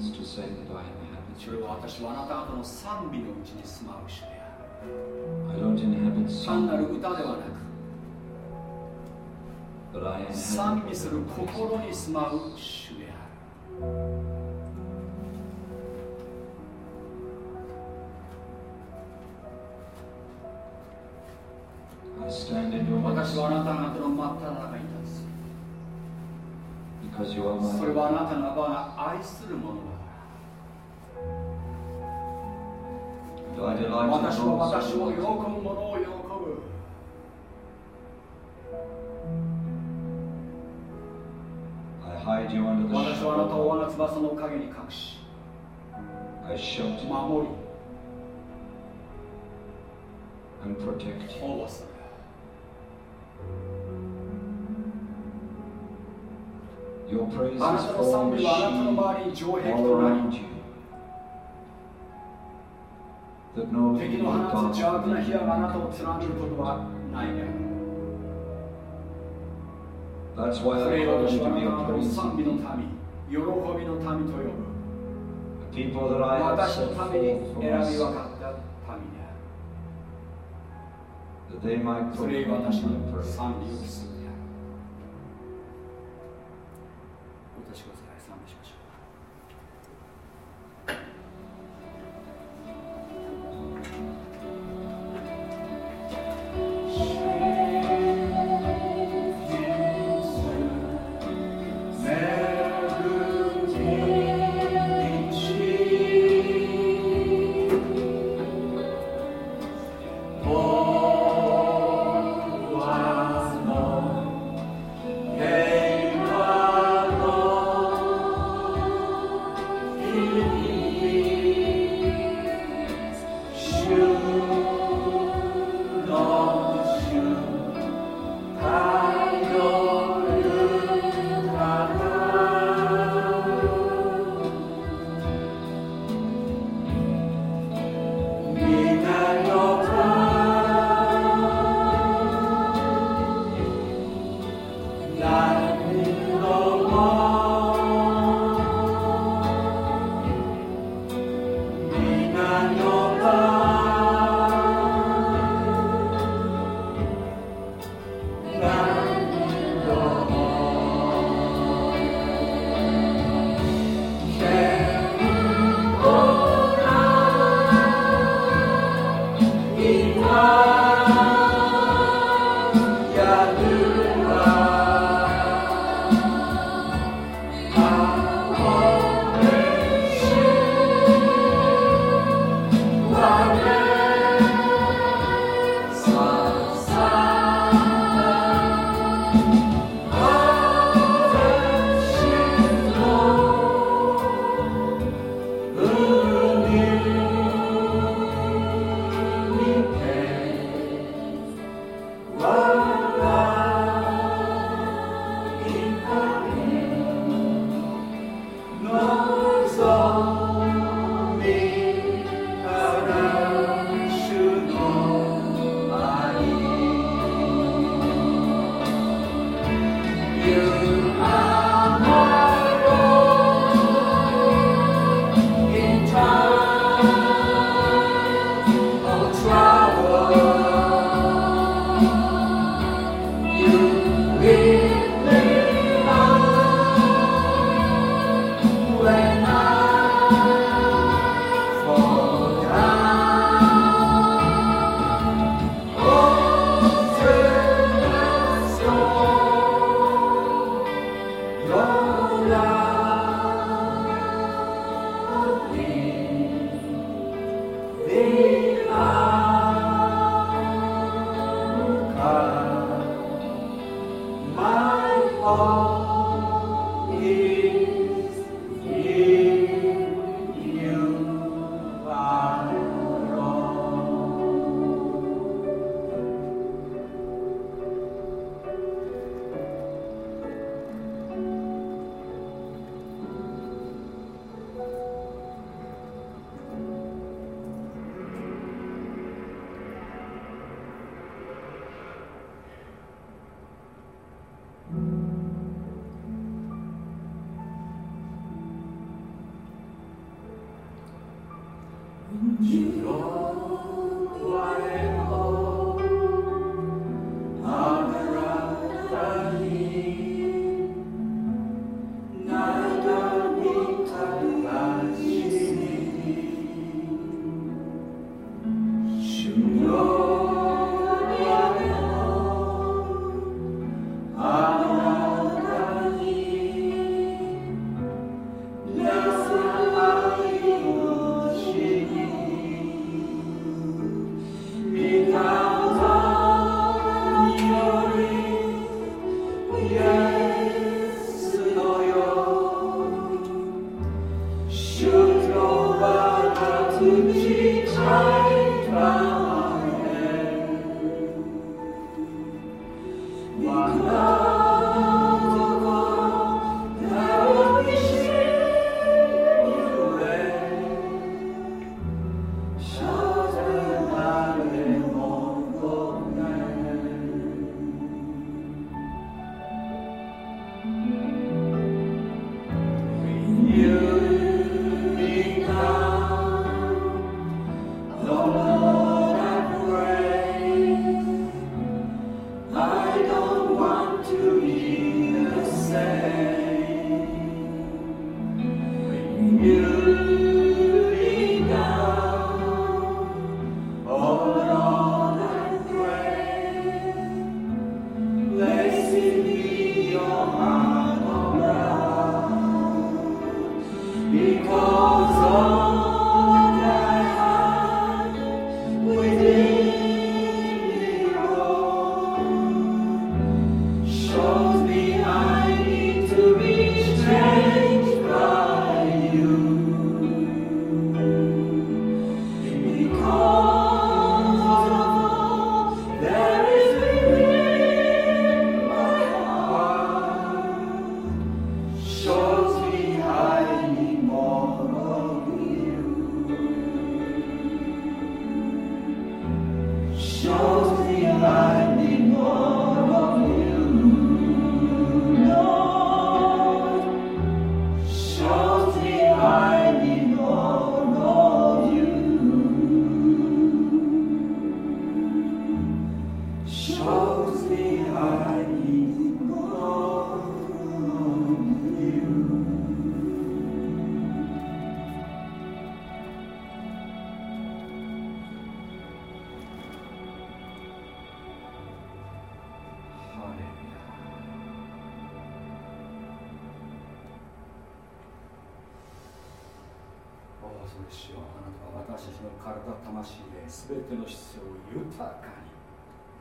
私はあなた方の賛美のうちに住まう主である。単なる歌ではなく、賛美する心に住まう主である。私はあなた方の真っ只中に立つ。それはあなたの場合、愛するものは。私は私を喜ぶのを喜ぶ you. I hide you under the 私はあなたを.我が翼の陰に隠し守り and protect you. 保護する Your praise is たの賛 formed 美はあなたの sheep all around り you. 敵の話と邪悪な火があなたをつることはないね。その民、喜びの民と呼ぶ。私のために選び分かった民ね。そる。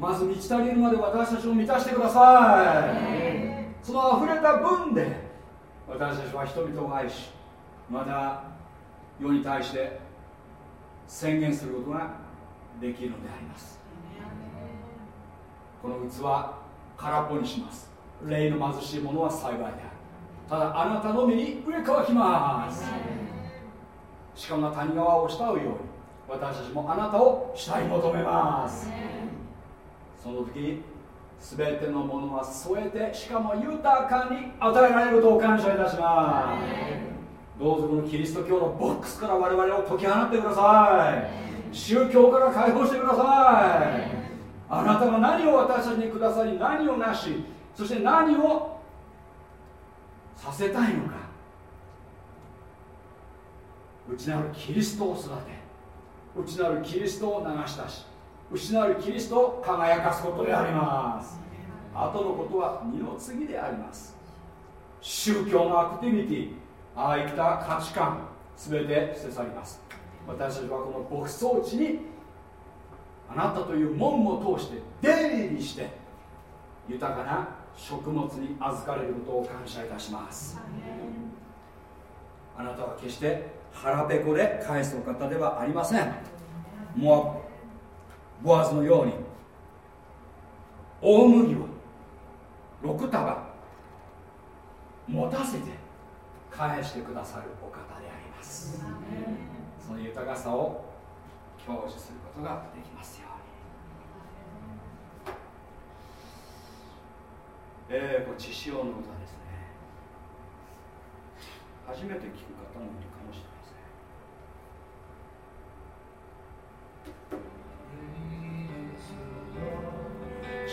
まず満ち足りるまで私たちを満たしてください。その溢れた分で私たちは人々を愛しまた世に対して宣言することができるのであります。この器空っぽにします。霊の貧しい者は幸いである。ただあなたの身に上乾きます。しかも谷川を慕うように私たちもあなたを下に求めますその時全てのものは添えてしかも豊かに与えられることを感謝いたしますどうぞこのキリスト教のボックスから我々を解き放ってください宗教から解放してくださいあなたが何を私たちにくださり何をなしそして何をさせたいのか内なるキリストを育て内なるキリストを流したし内なるキリストを輝かすことであります。後のことは二の次であります。宗教のアクティビティああいった価値観全て捨て去ります。私たちはこの牧草地にあなたという門を通して出入りして豊かな食物に預かれることを感謝いたします。あなたは決して腹ペコで返すお方ではありません。もボアズのように大麦を6束持たせて返してくださるお方であります。その豊かさを享受することができますように。えー、これ血潮の歌ですね。初めて聞く方もいる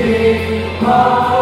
こ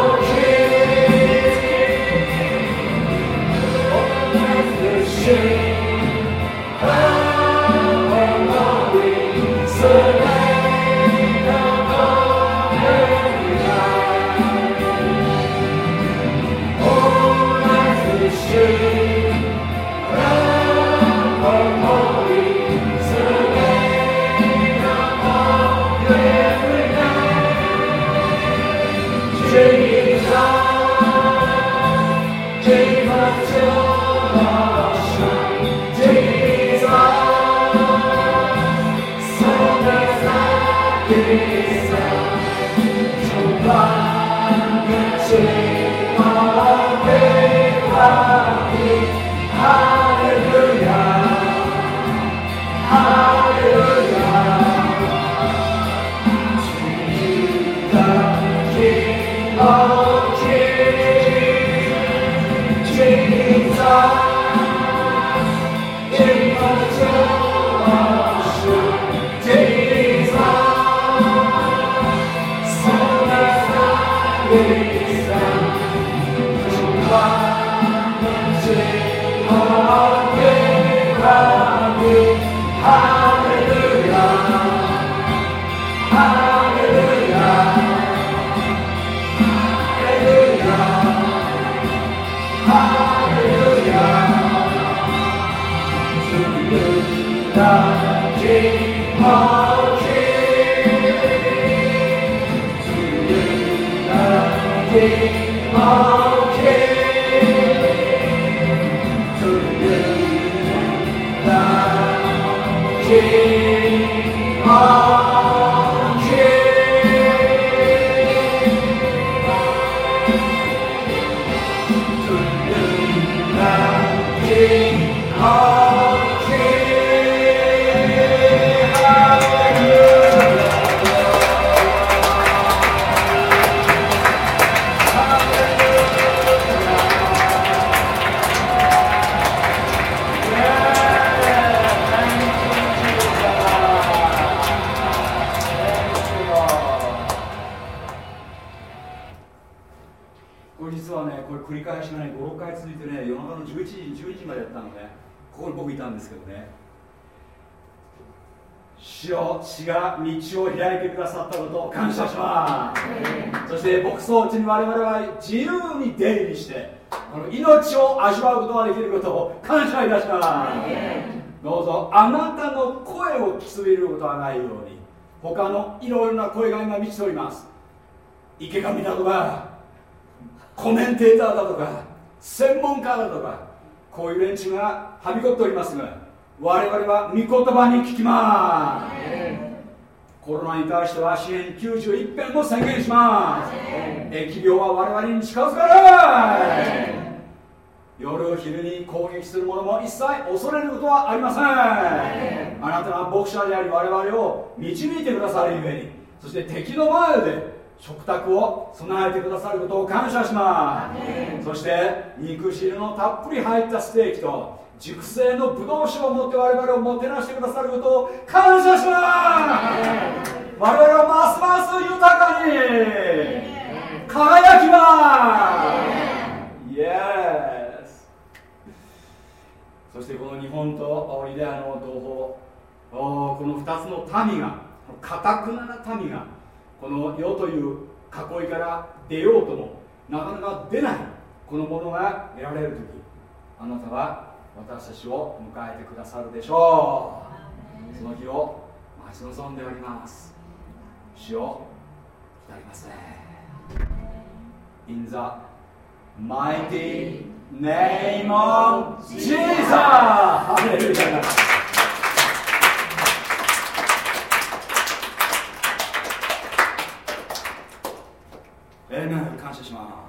できることを感謝いたしますどうぞ。あなたの声を聞きそびれることはないように他のいろいろな声が今満ちております池上だとかコメンテーターだとか専門家だとかこういう連中がはびこっておりますが我々は御言葉に聞きます。コロナに対しては支援91編も宣言します。疫病は我々に近づかない夜昼に攻撃する者も一切恐れることはありません。あなたが牧者であり我々を導いてくださるゆえにそして敵の前で食卓を備えてくださることを感謝します。そして肉汁のたっぷり入ったステーキと熟成のブドウ酒を持って我々をもてなしてくださることを感謝します。我々はますます豊かに輝きます。イエスそしてこの日本とユダヤの同胞この2つの民がかたくなな民がこの世という囲いから出ようともなかなか出ないこのものが得られる時あなたは私たちを迎えてくださるでしょう。その日を待ち望んでおります。主を来たりますね。In the mighty ネイモン・ジーザー。ー感謝します。